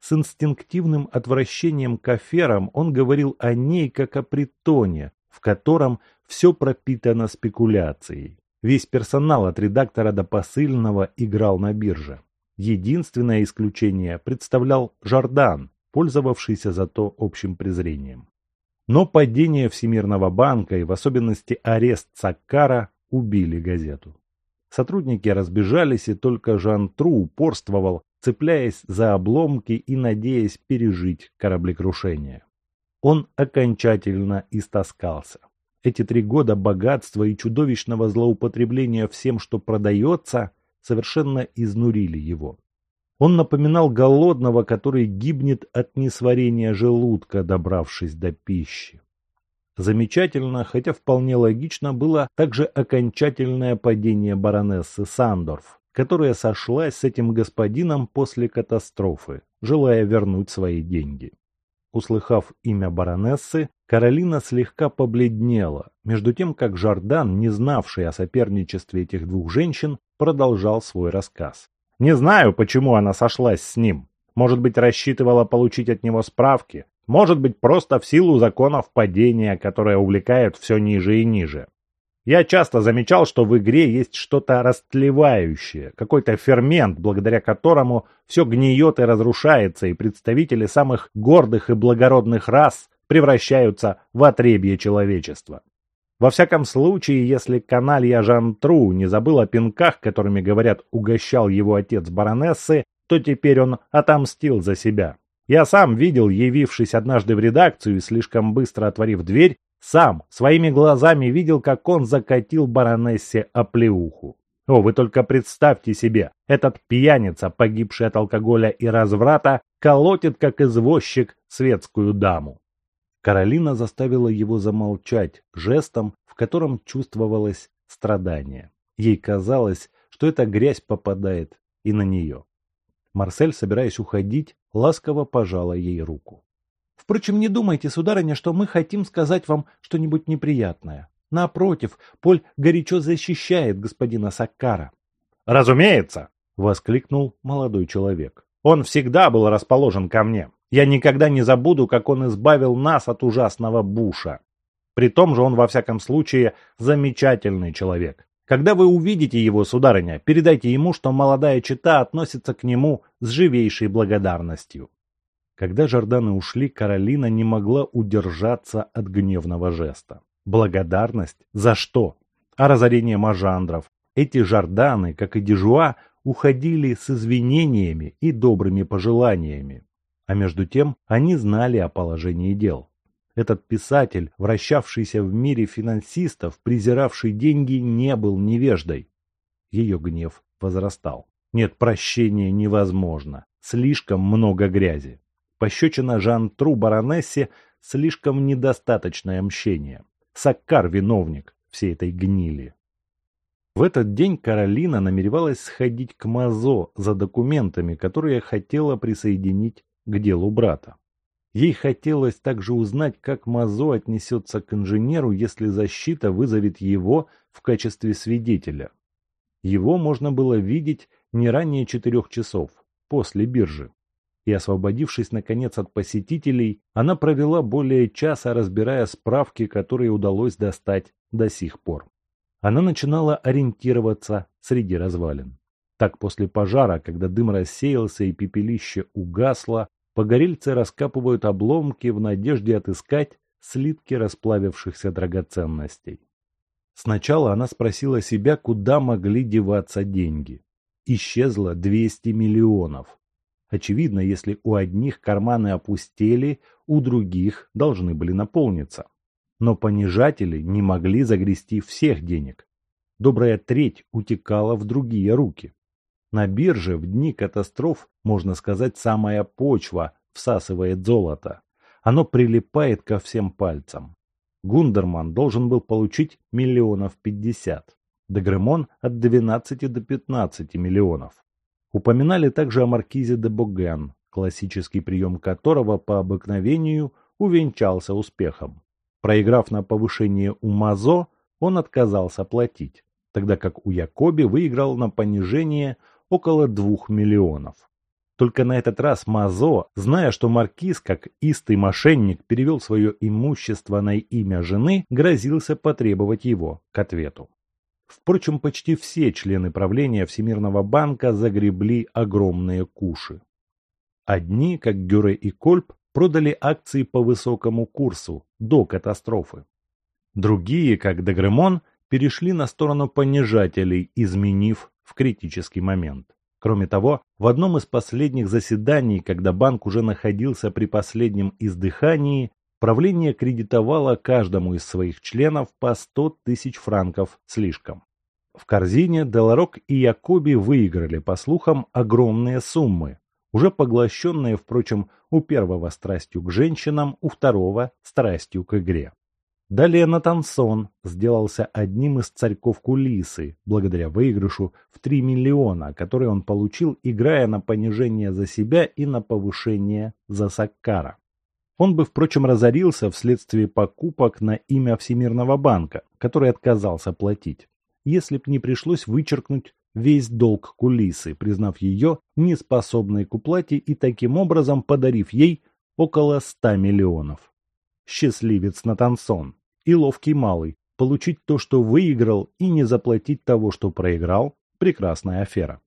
С инстинктивным отвращением к аферам он говорил о ней как о притоне, в котором все пропитано спекуляцией. Весь персонал от редактора до посыльного играл на бирже. Единственное исключение представлял Жордан, пользовавшийся зато общим презрением. Но падение Всемирного банка и в особенности арест Цаккара убили газету. Сотрудники разбежались, и только Жан Тру упорствовал, цепляясь за обломки и надеясь пережить кораблекрушение. Он окончательно истаскался. Эти три года богатства и чудовищного злоупотребления всем, что продается, совершенно изнурили его. Он напоминал голодного, который гибнет от несварения желудка, добравшись до пищи. Замечательно, хотя вполне логично, было также окончательное падение баронессы Сандорф, которая сошлась с этим господином после катастрофы, желая вернуть свои деньги. Услыхав имя баронессы, Каролина слегка побледнела, между тем как Жордан, не знавший о соперничестве этих двух женщин, продолжал свой рассказ. «Не знаю, почему она сошлась с ним. Может быть, рассчитывала получить от него справки, может быть, просто в силу законов падения, которое увлекает все ниже и ниже. Я часто замечал, что в игре есть что-то растлевающее, какой-то фермент, благодаря которому все гниет и разрушается, и представители самых гордых и благородных рас превращаются в отребье человечества. Во всяком случае, если каналья Жан Тру не забыл о пинках, которыми, говорят, угощал его отец баронессы, то теперь он отомстил за себя. Я сам видел, явившись однажды в редакцию и слишком быстро отворив дверь, сам своими глазами видел, как он закатил баронессе оплеуху. О, вы только представьте себе, этот пьяница, погибший от алкоголя и разврата, колотит, как извозчик, светскую даму. Каролина заставила его замолчать жестом, в котором чувствовалось страдание. Ей казалось, что эта грязь попадает и на нее. Марсель, собираясь уходить, ласково пожала ей руку. Впрочем, не думайте, сударыня, что мы хотим сказать вам что-нибудь неприятное. Напротив, Поль горячо защищает господина Саккара. «Разумеется!» — воскликнул молодой человек. «Он всегда был расположен ко мне. Я никогда не забуду, как он избавил нас от ужасного Буша. При том же он, во всяком случае, замечательный человек. Когда вы увидите его, сударыня, передайте ему, что молодая чита относится к нему с живейшей благодарностью. Когда Жорданы ушли, Каролина не могла удержаться от гневного жеста. Благодарность? За что? А разорение мажандров? Эти Жорданы, как и Дежуа, уходили с извинениями и добрыми пожеланиями. А между тем они знали о положении дел. Этот писатель, вращавшийся в мире финансистов, презиравший деньги, не был невеждой. Ее гнев возрастал. Нет, прощения невозможно. Слишком много грязи. Пощечина Жан-Тру баронессе слишком недостаточное мщение. Саккар виновник всей этой гнили. В этот день Каролина намеревалась сходить к Мазо за документами, которые хотела присоединить к делу брата. Ей хотелось также узнать, как Мазо отнесется к инженеру, если защита вызовет его в качестве свидетеля. Его можно было видеть не ранее четырех часов, после биржи. И освободившись, наконец, от посетителей, она провела более часа, разбирая справки, которые удалось достать до сих пор. Она начинала ориентироваться среди развалин. Так после пожара, когда дым рассеялся и пепелище угасло, Погорельцы раскапывают обломки в надежде отыскать слитки расплавившихся драгоценностей. Сначала она спросила себя, куда могли деваться деньги. Исчезло 200 миллионов. Очевидно, если у одних карманы опустели, у других должны были наполниться. Но понижатели не могли загрести всех денег. Добрая треть утекала в другие руки. На бирже в дни катастроф, можно сказать, самая почва всасывает золото. Оно прилипает ко всем пальцам. Гундерман должен был получить миллионов пятьдесят. Дегремон от 12 до 15 миллионов. Упоминали также о маркизе де Боген, классический прием которого по обыкновению увенчался успехом. Проиграв на повышение у Мазо, он отказался платить, тогда как у Якоби выиграл на понижение около двух миллионов. Только на этот раз Мазо, зная, что маркиз, как истый мошенник, перевел свое имущество на имя жены, грозился потребовать его к ответу. Впрочем, почти все члены правления Всемирного банка загребли огромные куши. Одни, как Гюре и Кольп, продали акции по высокому курсу, до катастрофы. Другие, как Дегремон, перешли на сторону понижателей, изменив в критический момент. Кроме того, в одном из последних заседаний, когда банк уже находился при последнем издыхании, правление кредитовало каждому из своих членов по 100 тысяч франков слишком. В корзине Деларок и Якоби выиграли, по слухам, огромные суммы, уже поглощенные, впрочем, у первого страстью к женщинам, у второго страстью к игре. Далее Натансон сделался одним из царьков кулисы, благодаря выигрышу в 3 миллиона, который он получил, играя на понижение за себя и на повышение за Саккара. Он бы, впрочем, разорился вследствие покупок на имя Всемирного банка, который отказался платить, если б не пришлось вычеркнуть весь долг кулисы, признав ее неспособной к уплате и таким образом подарив ей около 100 миллионов. Счастливец Натансон и ловкий малый. Получить то, что выиграл, и не заплатить того, что проиграл – прекрасная афера.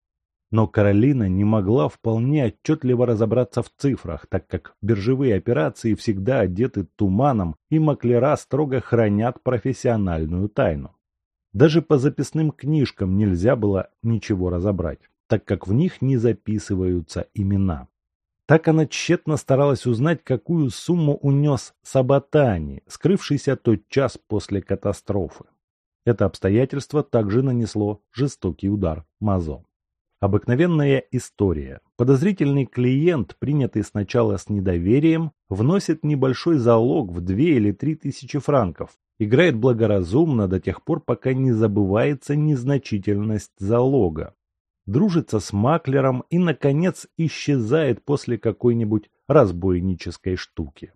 Но Каролина не могла вполне отчетливо разобраться в цифрах, так как биржевые операции всегда одеты туманом, и маклера строго хранят профессиональную тайну. Даже по записным книжкам нельзя было ничего разобрать, так как в них не записываются имена. Так она тщетно старалась узнать, какую сумму унес Саботани, скрывшийся тот час после катастрофы. Это обстоятельство также нанесло жестокий удар Мазо. Обыкновенная история. Подозрительный клиент, принятый сначала с недоверием, вносит небольшой залог в 2 или 3 тысячи франков, играет благоразумно до тех пор, пока не забывается незначительность залога, дружится с маклером и, наконец, исчезает после какой-нибудь разбойнической штуки.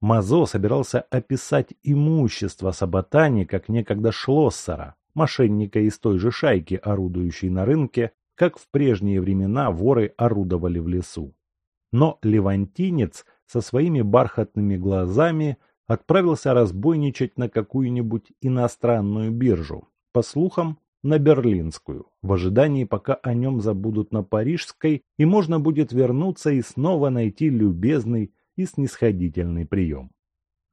Мазо собирался описать имущество Саботани как некогда Шлоссера, мошенника из той же шайки, орудующей на рынке, как в прежние времена воры орудовали в лесу. Но левантинец со своими бархатными глазами отправился разбойничать на какую-нибудь иностранную биржу. По слухам, на Берлинскую, в ожидании, пока о нем забудут на Парижской, и можно будет вернуться и снова найти любезный и снисходительный прием.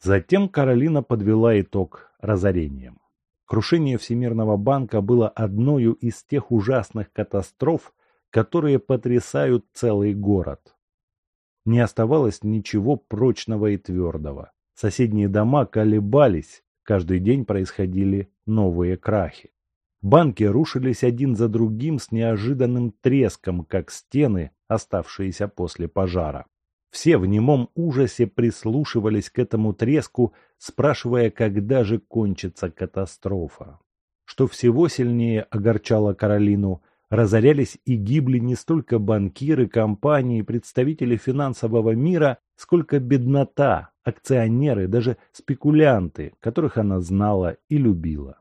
Затем Каролина подвела итог разорением. Крушение Всемирного банка было одной из тех ужасных катастроф, которые потрясают целый город. Не оставалось ничего прочного и твердого. Соседние дома колебались, каждый день происходили новые крахи. Банки рушились один за другим с неожиданным треском, как стены, оставшиеся после пожара. Все в немом ужасе прислушивались к этому треску, спрашивая, когда же кончится катастрофа. Что всего сильнее огорчало Каролину, разорялись и гибли не столько банкиры, компании, представители финансового мира, сколько беднота, акционеры, даже спекулянты, которых она знала и любила.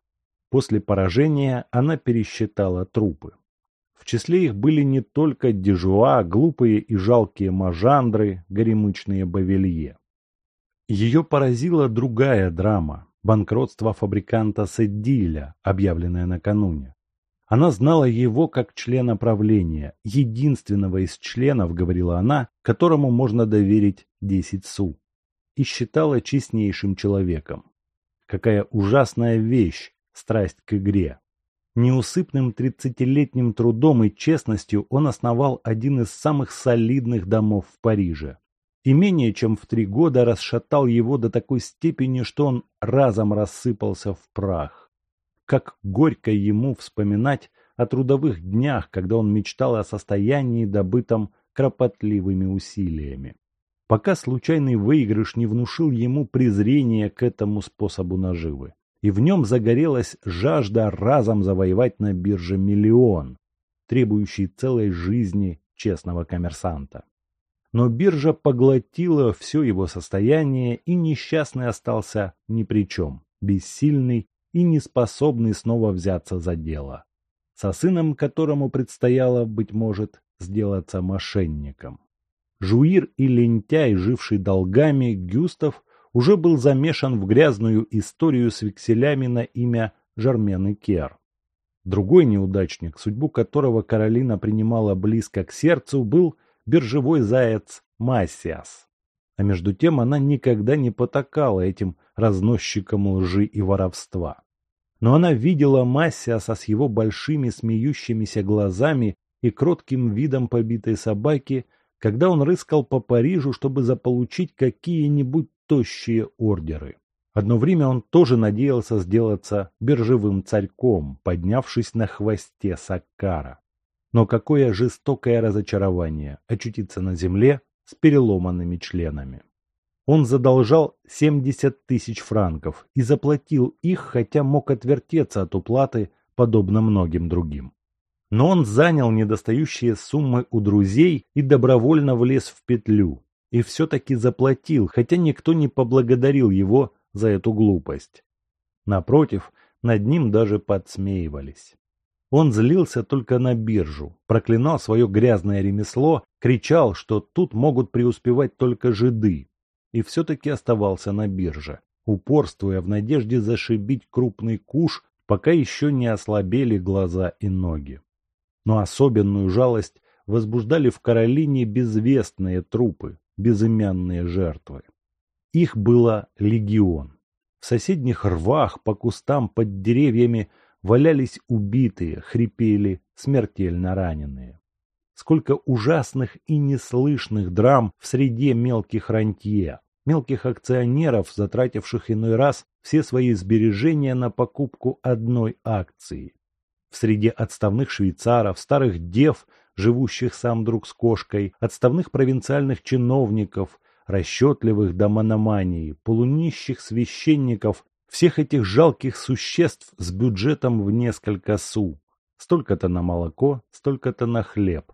После поражения она пересчитала трупы. В числе их были не только дежуа, глупые и жалкие мажандры, горемычные бавелье. Ее поразила другая драма – банкротство фабриканта Седдиля, объявленное накануне. Она знала его как члена правления, единственного из членов, говорила она, которому можно доверить 10 су, и считала честнейшим человеком. Какая ужасная вещь страсть к игре. Неусыпным тридцатилетним трудом и честностью он основал один из самых солидных домов в Париже. И менее чем в три года расшатал его до такой степени, что он разом рассыпался в прах. Как горько ему вспоминать о трудовых днях, когда он мечтал о состоянии, добытом кропотливыми усилиями. Пока случайный выигрыш не внушил ему презрения к этому способу наживы и в нем загорелась жажда разом завоевать на бирже миллион, требующий целой жизни честного коммерсанта. но биржа поглотила все его состояние, и несчастный остался ни при чем, бессильный и неспособный снова взяться за дело. Со сыном, которому предстояло, быть может, сделаться мошенником. Жуир и лентяй, живший долгами, Гюстав, уже был замешан в грязную историю с векселями на имя Жармены Кер. Другой неудачник, судьбу которого Каролина принимала близко к сердцу, был биржевой заяц Массиас. А между тем она никогда не потакала этим разносчикам лжи и воровства. Но она видела Массиаса с его большими смеющимися глазами и кротким видом побитой собаки, когда он рыскал по Парижу, чтобы заполучить какие-нибудь тощие ордеры. Одно время он тоже надеялся сделаться биржевым царьком, поднявшись на хвосте Саккара. Но какое жестокое разочарование очутиться на земле с переломанными членами. Он задолжал 70 тысяч франков и заплатил их, хотя мог отвертеться от уплаты, подобно многим другим. Но он занял недостающие суммы у друзей и добровольно влез в петлю. И все-таки заплатил, хотя никто не поблагодарил его за эту глупость. Напротив, над ним даже подсмеивались. Он злился только на биржу, проклинал свое грязное ремесло, кричал, что тут могут преуспевать только жиды. И все-таки оставался на бирже, упорствуя в надежде зашибить крупный куш, пока еще не ослабели глаза и ноги но особенную жалость возбуждали в Каролине безвестные трупы, безымянные жертвы. Их было легион. В соседних рвах, по кустам, под деревьями валялись убитые, хрипели, смертельно раненые. Сколько ужасных и неслышных драм в среде мелких рантье, мелких акционеров, затративших иной раз все свои сбережения на покупку одной акции. В среде отставных швейцаров, старых дев, живущих сам друг с кошкой, отставных провинциальных чиновников, расчетливых до мономании, полунищих священников, всех этих жалких существ с бюджетом в несколько су. Столько-то на молоко, столько-то на хлеб.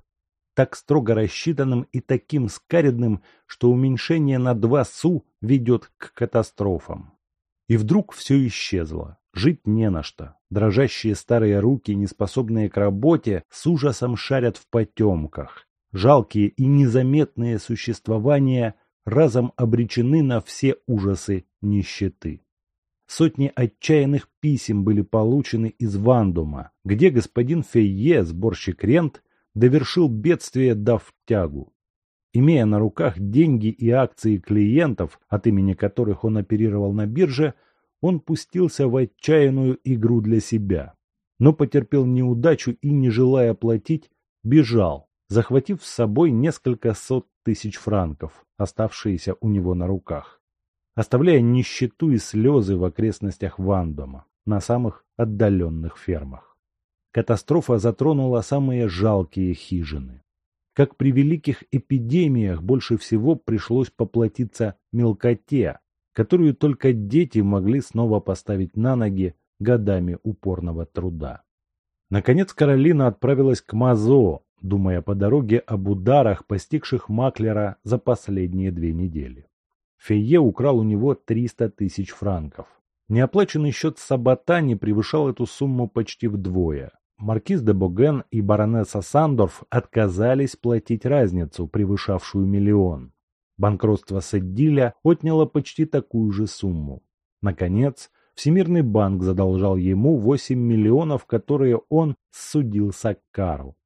Так строго рассчитанным и таким скаредным, что уменьшение на два су ведет к катастрофам. И вдруг все исчезло. Жить не на что. Дрожащие старые руки, неспособные к работе, с ужасом шарят в потемках. Жалкие и незаметные существования разом обречены на все ужасы нищеты. Сотни отчаянных писем были получены из Вандума, где господин Фейе, сборщик рент, довершил бедствие, дав тягу. Имея на руках деньги и акции клиентов, от имени которых он оперировал на бирже, он пустился в отчаянную игру для себя, но потерпел неудачу и, не желая платить, бежал, захватив с собой несколько сот тысяч франков, оставшиеся у него на руках, оставляя нищету и слезы в окрестностях Вандома, на самых отдаленных фермах. Катастрофа затронула самые жалкие хижины. Как при великих эпидемиях больше всего пришлось поплатиться мелкоте, которую только дети могли снова поставить на ноги годами упорного труда. Наконец Каролина отправилась к Мазо, думая по дороге об ударах, постигших Маклера за последние две недели. Фейе украл у него 300 тысяч франков. Неоплаченный счет Саботани превышал эту сумму почти вдвое. Маркиз де Боген и баронесса Сандорф отказались платить разницу, превышавшую миллион. Банкротство Седдиля отняло почти такую же сумму. Наконец, Всемирный банк задолжал ему 8 миллионов, которые он судил Саккару.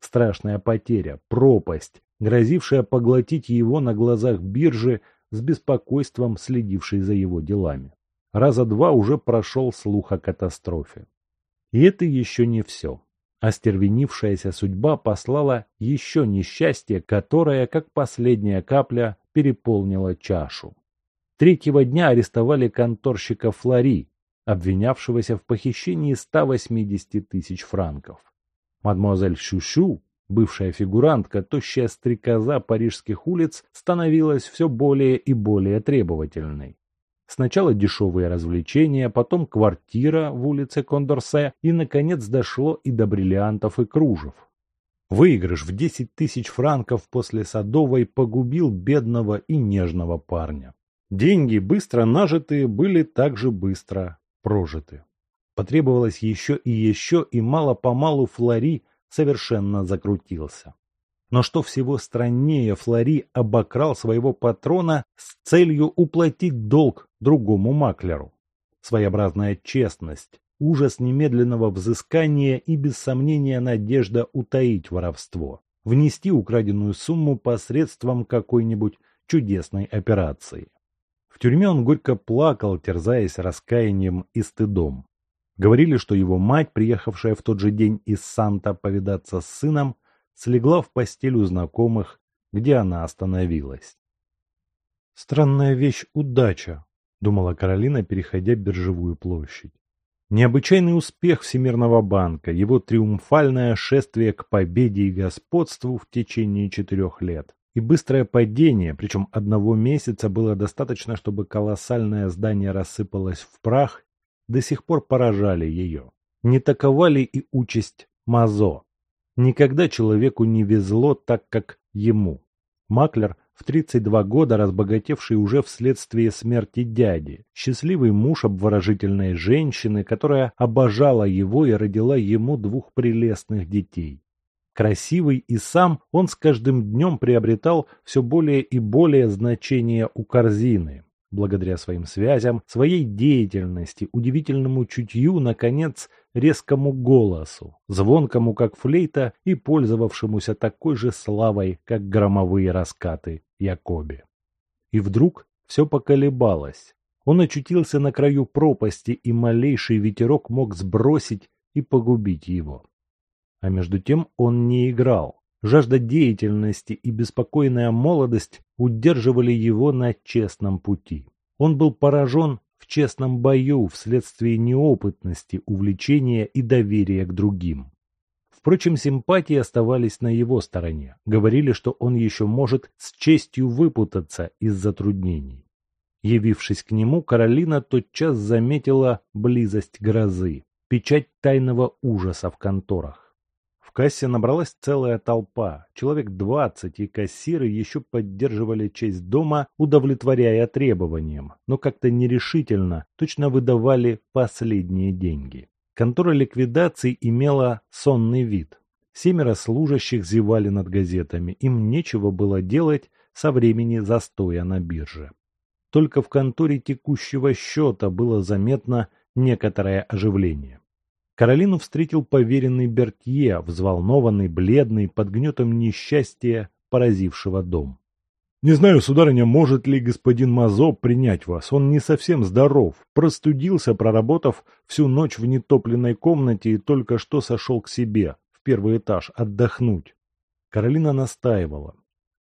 Страшная потеря, пропасть, грозившая поглотить его на глазах биржи с беспокойством следившей за его делами. Раза два уже прошел слух о катастрофе. И это еще не все. Остервенившаяся судьба послала еще несчастье, которое, как последняя капля, переполнило чашу. Третьего дня арестовали конторщика Флори, обвинявшегося в похищении 180 тысяч франков. Мадемуазель Шушу, бывшая фигурантка, тощая стрекоза парижских улиц, становилась все более и более требовательной. Сначала дешевые развлечения, потом квартира в улице Кондорсе и, наконец, дошло и до бриллиантов и кружев. Выигрыш в десять тысяч франков после Садовой погубил бедного и нежного парня. Деньги, быстро нажитые, были также быстро прожиты. Потребовалось еще и еще, и мало-помалу Флори совершенно закрутился. Но что всего страннее, Флори обокрал своего патрона с целью уплатить долг другому маклеру. Своеобразная честность, ужас немедленного взыскания и, без сомнения, надежда утаить воровство, внести украденную сумму посредством какой-нибудь чудесной операции. В тюрьме он горько плакал, терзаясь раскаянием и стыдом. Говорили, что его мать, приехавшая в тот же день из Санта повидаться с сыном, слегла в постель у знакомых, где она остановилась. «Странная вещь – удача», – думала Каролина, переходя биржевую площадь. Необычайный успех Всемирного банка, его триумфальное шествие к победе и господству в течение четырех лет и быстрое падение, причем одного месяца было достаточно, чтобы колоссальное здание рассыпалось в прах, до сих пор поражали ее. Не такова ли и участь Мазо? Никогда человеку не везло так, как ему. Маклер в 32 года разбогатевший уже вследствие смерти дяди, счастливый муж обворожительной женщины, которая обожала его и родила ему двух прелестных детей. Красивый и сам, он с каждым днем приобретал все более и более значение у корзины благодаря своим связям, своей деятельности, удивительному чутью, наконец, резкому голосу, звонкому как флейта и пользовавшемуся такой же славой, как громовые раскаты Якоби. И вдруг все поколебалось. Он очутился на краю пропасти, и малейший ветерок мог сбросить и погубить его. А между тем он не играл. Жажда деятельности и беспокойная молодость удерживали его на честном пути. Он был поражен в честном бою вследствие неопытности, увлечения и доверия к другим. Впрочем, симпатии оставались на его стороне. Говорили, что он еще может с честью выпутаться из затруднений. Явившись к нему, Каролина тотчас заметила близость грозы, печать тайного ужаса в конторах кассе набралась целая толпа, человек двадцать, и кассиры еще поддерживали честь дома, удовлетворяя требованиям, но как-то нерешительно, точно выдавали последние деньги. Контора ликвидаций имела сонный вид. Семеро служащих зевали над газетами, им нечего было делать со времени застоя на бирже. Только в конторе текущего счета было заметно некоторое оживление. Каролину встретил поверенный Бертье, взволнованный, бледный, под гнетом несчастья, поразившего дом. «Не знаю, сударыня, может ли господин Мазо принять вас. Он не совсем здоров. Простудился, проработав всю ночь в нетопленной комнате и только что сошел к себе, в первый этаж, отдохнуть». Каролина настаивала.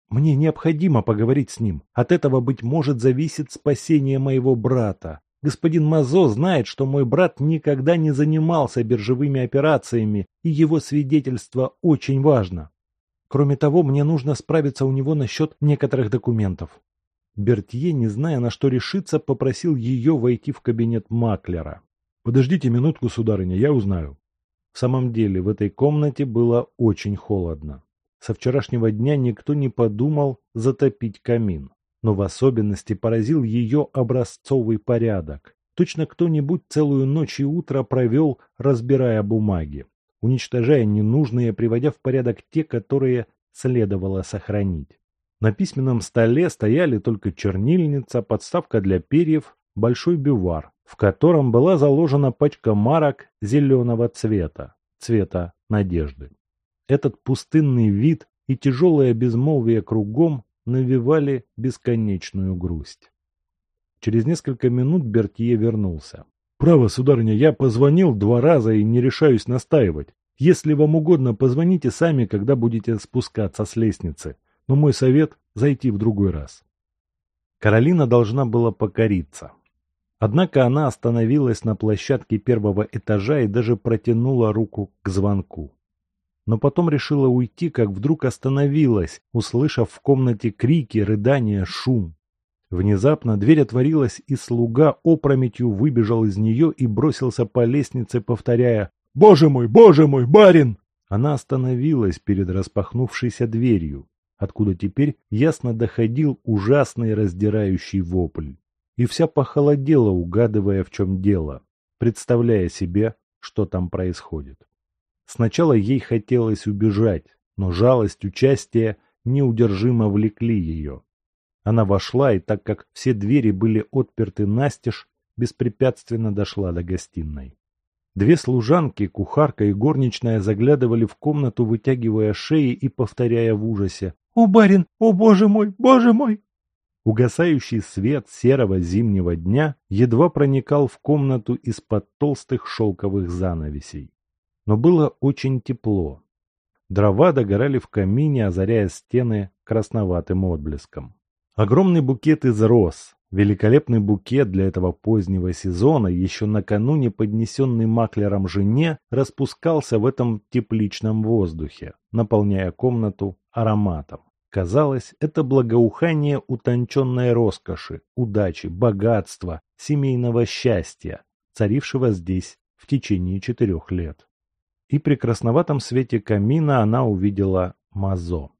«Мне необходимо поговорить с ним. От этого, быть может, зависит спасение моего брата. Господин Мазо знает, что мой брат никогда не занимался биржевыми операциями, и его свидетельство очень важно. Кроме того, мне нужно справиться у него насчет некоторых документов. Бертье, не зная, на что решиться, попросил ее войти в кабинет маклера. «Подождите минутку, сударыня, я узнаю». В самом деле, в этой комнате было очень холодно. Со вчерашнего дня никто не подумал затопить камин но в особенности поразил ее образцовый порядок. Точно кто-нибудь целую ночь и утро провел, разбирая бумаги, уничтожая ненужные, приводя в порядок те, которые следовало сохранить. На письменном столе стояли только чернильница, подставка для перьев, большой бювар, в котором была заложена пачка марок зеленого цвета, цвета надежды. Этот пустынный вид и тяжелое безмолвие кругом навевали бесконечную грусть. Через несколько минут Бертье вернулся. «Право, сударыня, я позвонил два раза и не решаюсь настаивать. Если вам угодно, позвоните сами, когда будете спускаться с лестницы. Но мой совет – зайти в другой раз». Каролина должна была покориться. Однако она остановилась на площадке первого этажа и даже протянула руку к звонку но потом решила уйти, как вдруг остановилась, услышав в комнате крики, рыдания, шум. Внезапно дверь отворилась, и слуга опрометью выбежал из нее и бросился по лестнице, повторяя «Боже мой, боже мой, барин!» Она остановилась перед распахнувшейся дверью, откуда теперь ясно доходил ужасный раздирающий вопль. И вся похолодела, угадывая, в чем дело, представляя себе, что там происходит. Сначала ей хотелось убежать, но жалость, участие неудержимо влекли ее. Она вошла, и так как все двери были отперты настежь, беспрепятственно дошла до гостиной. Две служанки, кухарка и горничная заглядывали в комнату, вытягивая шеи и повторяя в ужасе «О, барин! О, боже мой! Боже мой!» Угасающий свет серого зимнего дня едва проникал в комнату из-под толстых шелковых занавесей. Но было очень тепло. Дрова догорали в камине, озаряя стены красноватым отблеском. Огромный букет из роз, великолепный букет для этого позднего сезона, еще накануне поднесенный маклером жене, распускался в этом тепличном воздухе, наполняя комнату ароматом. Казалось, это благоухание утонченной роскоши, удачи, богатства, семейного счастья, царившего здесь в течение четырех лет. И при красноватом свете камина она увидела Мазо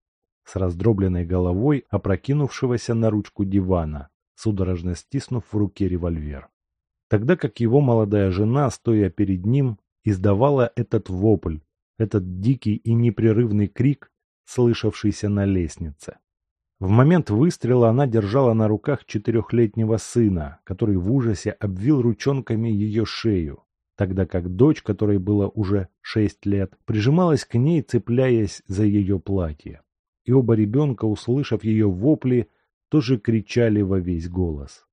с раздробленной головой, опрокинувшегося на ручку дивана, судорожно стиснув в руке револьвер. Тогда как его молодая жена, стоя перед ним, издавала этот вопль, этот дикий и непрерывный крик, слышавшийся на лестнице. В момент выстрела она держала на руках четырехлетнего сына, который в ужасе обвил ручонками ее шею, тогда как дочь, которой было уже шесть лет, прижималась к ней, цепляясь за ее платье. И оба ребенка, услышав ее вопли, тоже кричали во весь голос.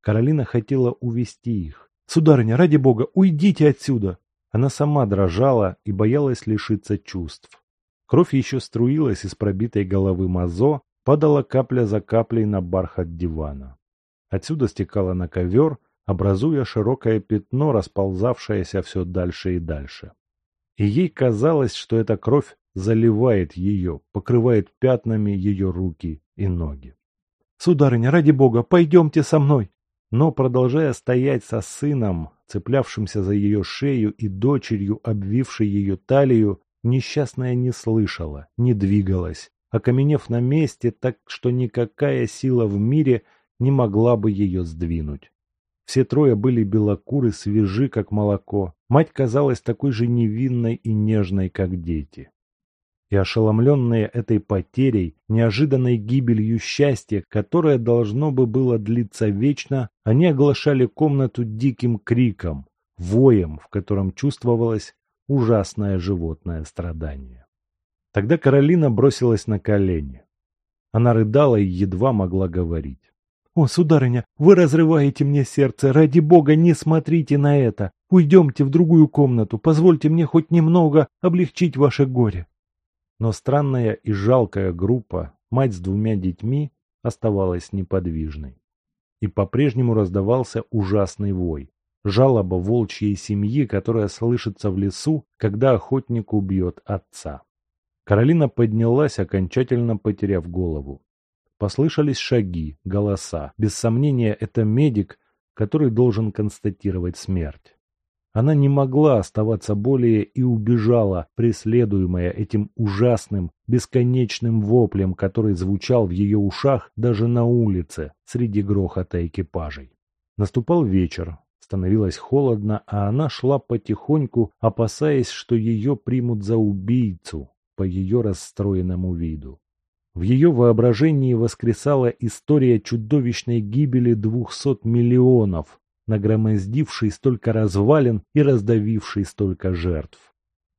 Каролина хотела увести их. «Сударыня, ради бога, уйдите отсюда!» Она сама дрожала и боялась лишиться чувств. Кровь еще струилась из пробитой головы Мазо, падала капля за каплей на бархат дивана. Отсюда стекала на ковер, образуя широкое пятно, расползавшееся все дальше и дальше. И ей казалось, что эта кровь заливает ее, покрывает пятнами ее руки и ноги. «Сударыня, ради бога, пойдемте со мной!» Но, продолжая стоять со сыном, цеплявшимся за ее шею и дочерью, обвившей ее талию, Несчастная не слышала, не двигалась, окаменев на месте так, что никакая сила в мире не могла бы ее сдвинуть. Все трое были белокуры, свежи, как молоко. Мать казалась такой же невинной и нежной, как дети. И ошеломленные этой потерей, неожиданной гибелью счастья, которое должно бы было длиться вечно, они оглашали комнату диким криком, воем, в котором чувствовалась ужасное животное страдание. Тогда Каролина бросилась на колени. Она рыдала и едва могла говорить. «О, сударыня, вы разрываете мне сердце! Ради бога, не смотрите на это! Уйдемте в другую комнату, позвольте мне хоть немного облегчить ваше горе!» Но странная и жалкая группа, мать с двумя детьми, оставалась неподвижной. И по-прежнему раздавался ужасный вой. Жалоба волчьей семьи, которая слышится в лесу, когда охотник убьет отца. Каролина поднялась, окончательно потеряв голову. Послышались шаги, голоса. Без сомнения, это медик, который должен констатировать смерть. Она не могла оставаться более и убежала, преследуемая этим ужасным, бесконечным воплем, который звучал в ее ушах даже на улице, среди грохота экипажей. Наступал вечер, Становилось холодно, а она шла потихоньку, опасаясь, что ее примут за убийцу по ее расстроенному виду. В ее воображении воскресала история чудовищной гибели двухсот миллионов, нагромоздившей столько развалин и раздавившей столько жертв.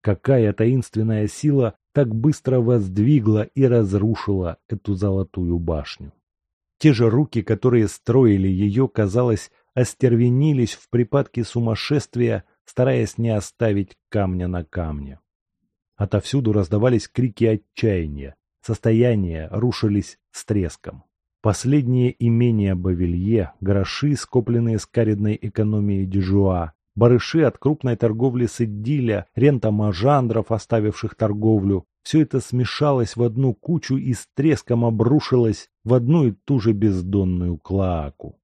Какая таинственная сила так быстро воздвигла и разрушила эту золотую башню. Те же руки, которые строили ее, казалось, остервенились в припадке сумасшествия, стараясь не оставить камня на камне. Отовсюду раздавались крики отчаяния, состояния рушились с треском. Последние имения Бавилье, гроши, скопленные с каридной экономией Дежуа, барыши от крупной торговли с Идиля, рента мажандров, оставивших торговлю, все это смешалось в одну кучу и с треском обрушилось в одну и ту же бездонную клоаку.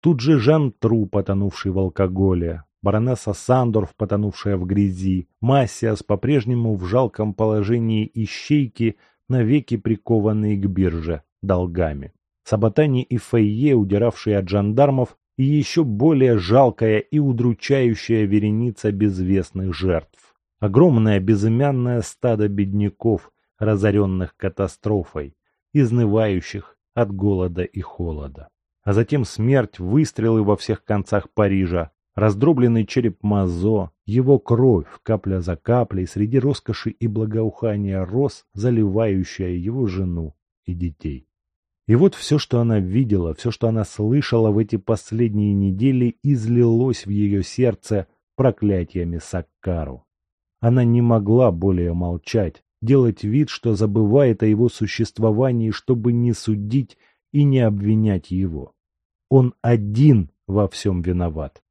Тут же Жан Тру, потонувший в алкоголе, баронесса Сандорф, потонувшая в грязи, Массиас, по-прежнему в жалком положении ищейки, навеки прикованные к бирже долгами. Саботани и Фейе, удиравшие от жандармов, и еще более жалкая и удручающая вереница безвестных жертв. Огромное безымянное стадо бедняков, разоренных катастрофой, изнывающих от голода и холода. А затем смерть, выстрелы во всех концах Парижа, раздробленный череп Мазо, его кровь, капля за каплей, среди роскоши и благоухания роз, заливающая его жену и детей. И вот все, что она видела, все, что она слышала в эти последние недели, излилось в ее сердце проклятиями Саккару. Она не могла более молчать, делать вид, что забывает о его существовании, чтобы не судить и не обвинять его. Он один во всем виноват.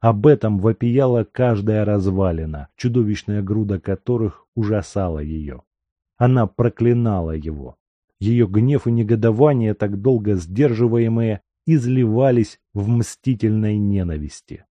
Об этом вопияла каждая развалина, чудовищная груда которых ужасала ее. Она проклинала его. Ее гнев и негодование, так долго сдерживаемые, изливались в мстительной ненависти.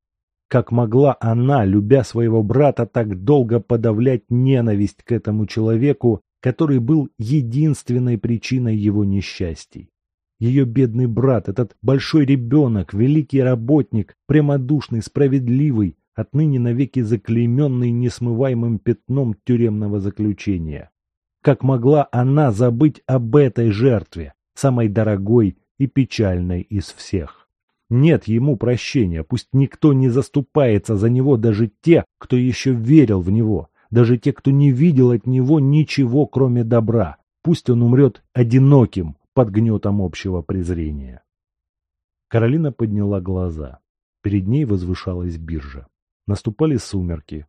Как могла она, любя своего брата, так долго подавлять ненависть к этому человеку, который был единственной причиной его несчастий? Ее бедный брат, этот большой ребенок, великий работник, прямодушный, справедливый, отныне навеки заклейменный несмываемым пятном тюремного заключения. Как могла она забыть об этой жертве, самой дорогой и печальной из всех? Нет ему прощения, пусть никто не заступается за него, даже те, кто еще верил в него, даже те, кто не видел от него ничего, кроме добра. Пусть он умрет одиноким, под гнетом общего презрения. Каролина подняла глаза. Перед ней возвышалась биржа. Наступали сумерки.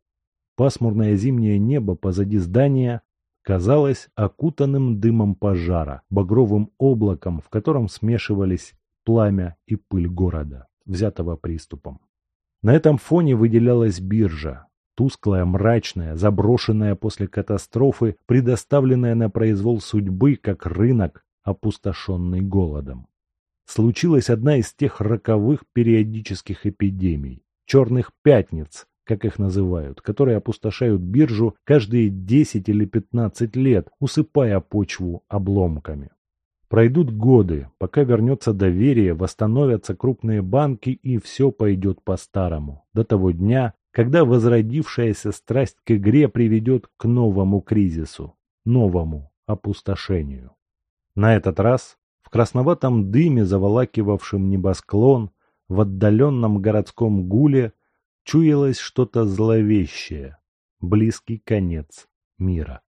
Пасмурное зимнее небо позади здания казалось окутанным дымом пожара, багровым облаком, в котором смешивались пламя и пыль города, взятого приступом. На этом фоне выделялась биржа, тусклая, мрачная, заброшенная после катастрофы, предоставленная на произвол судьбы, как рынок, опустошенный голодом. Случилась одна из тех роковых периодических эпидемий, черных пятниц, как их называют, которые опустошают биржу каждые 10 или 15 лет, усыпая почву обломками. Пройдут годы, пока вернется доверие, восстановятся крупные банки и все пойдет по-старому, до того дня, когда возродившаяся страсть к игре приведет к новому кризису, новому опустошению. На этот раз в красноватом дыме, заволакивавшем небосклон, в отдаленном городском гуле чуялось что-то зловещее, близкий конец мира.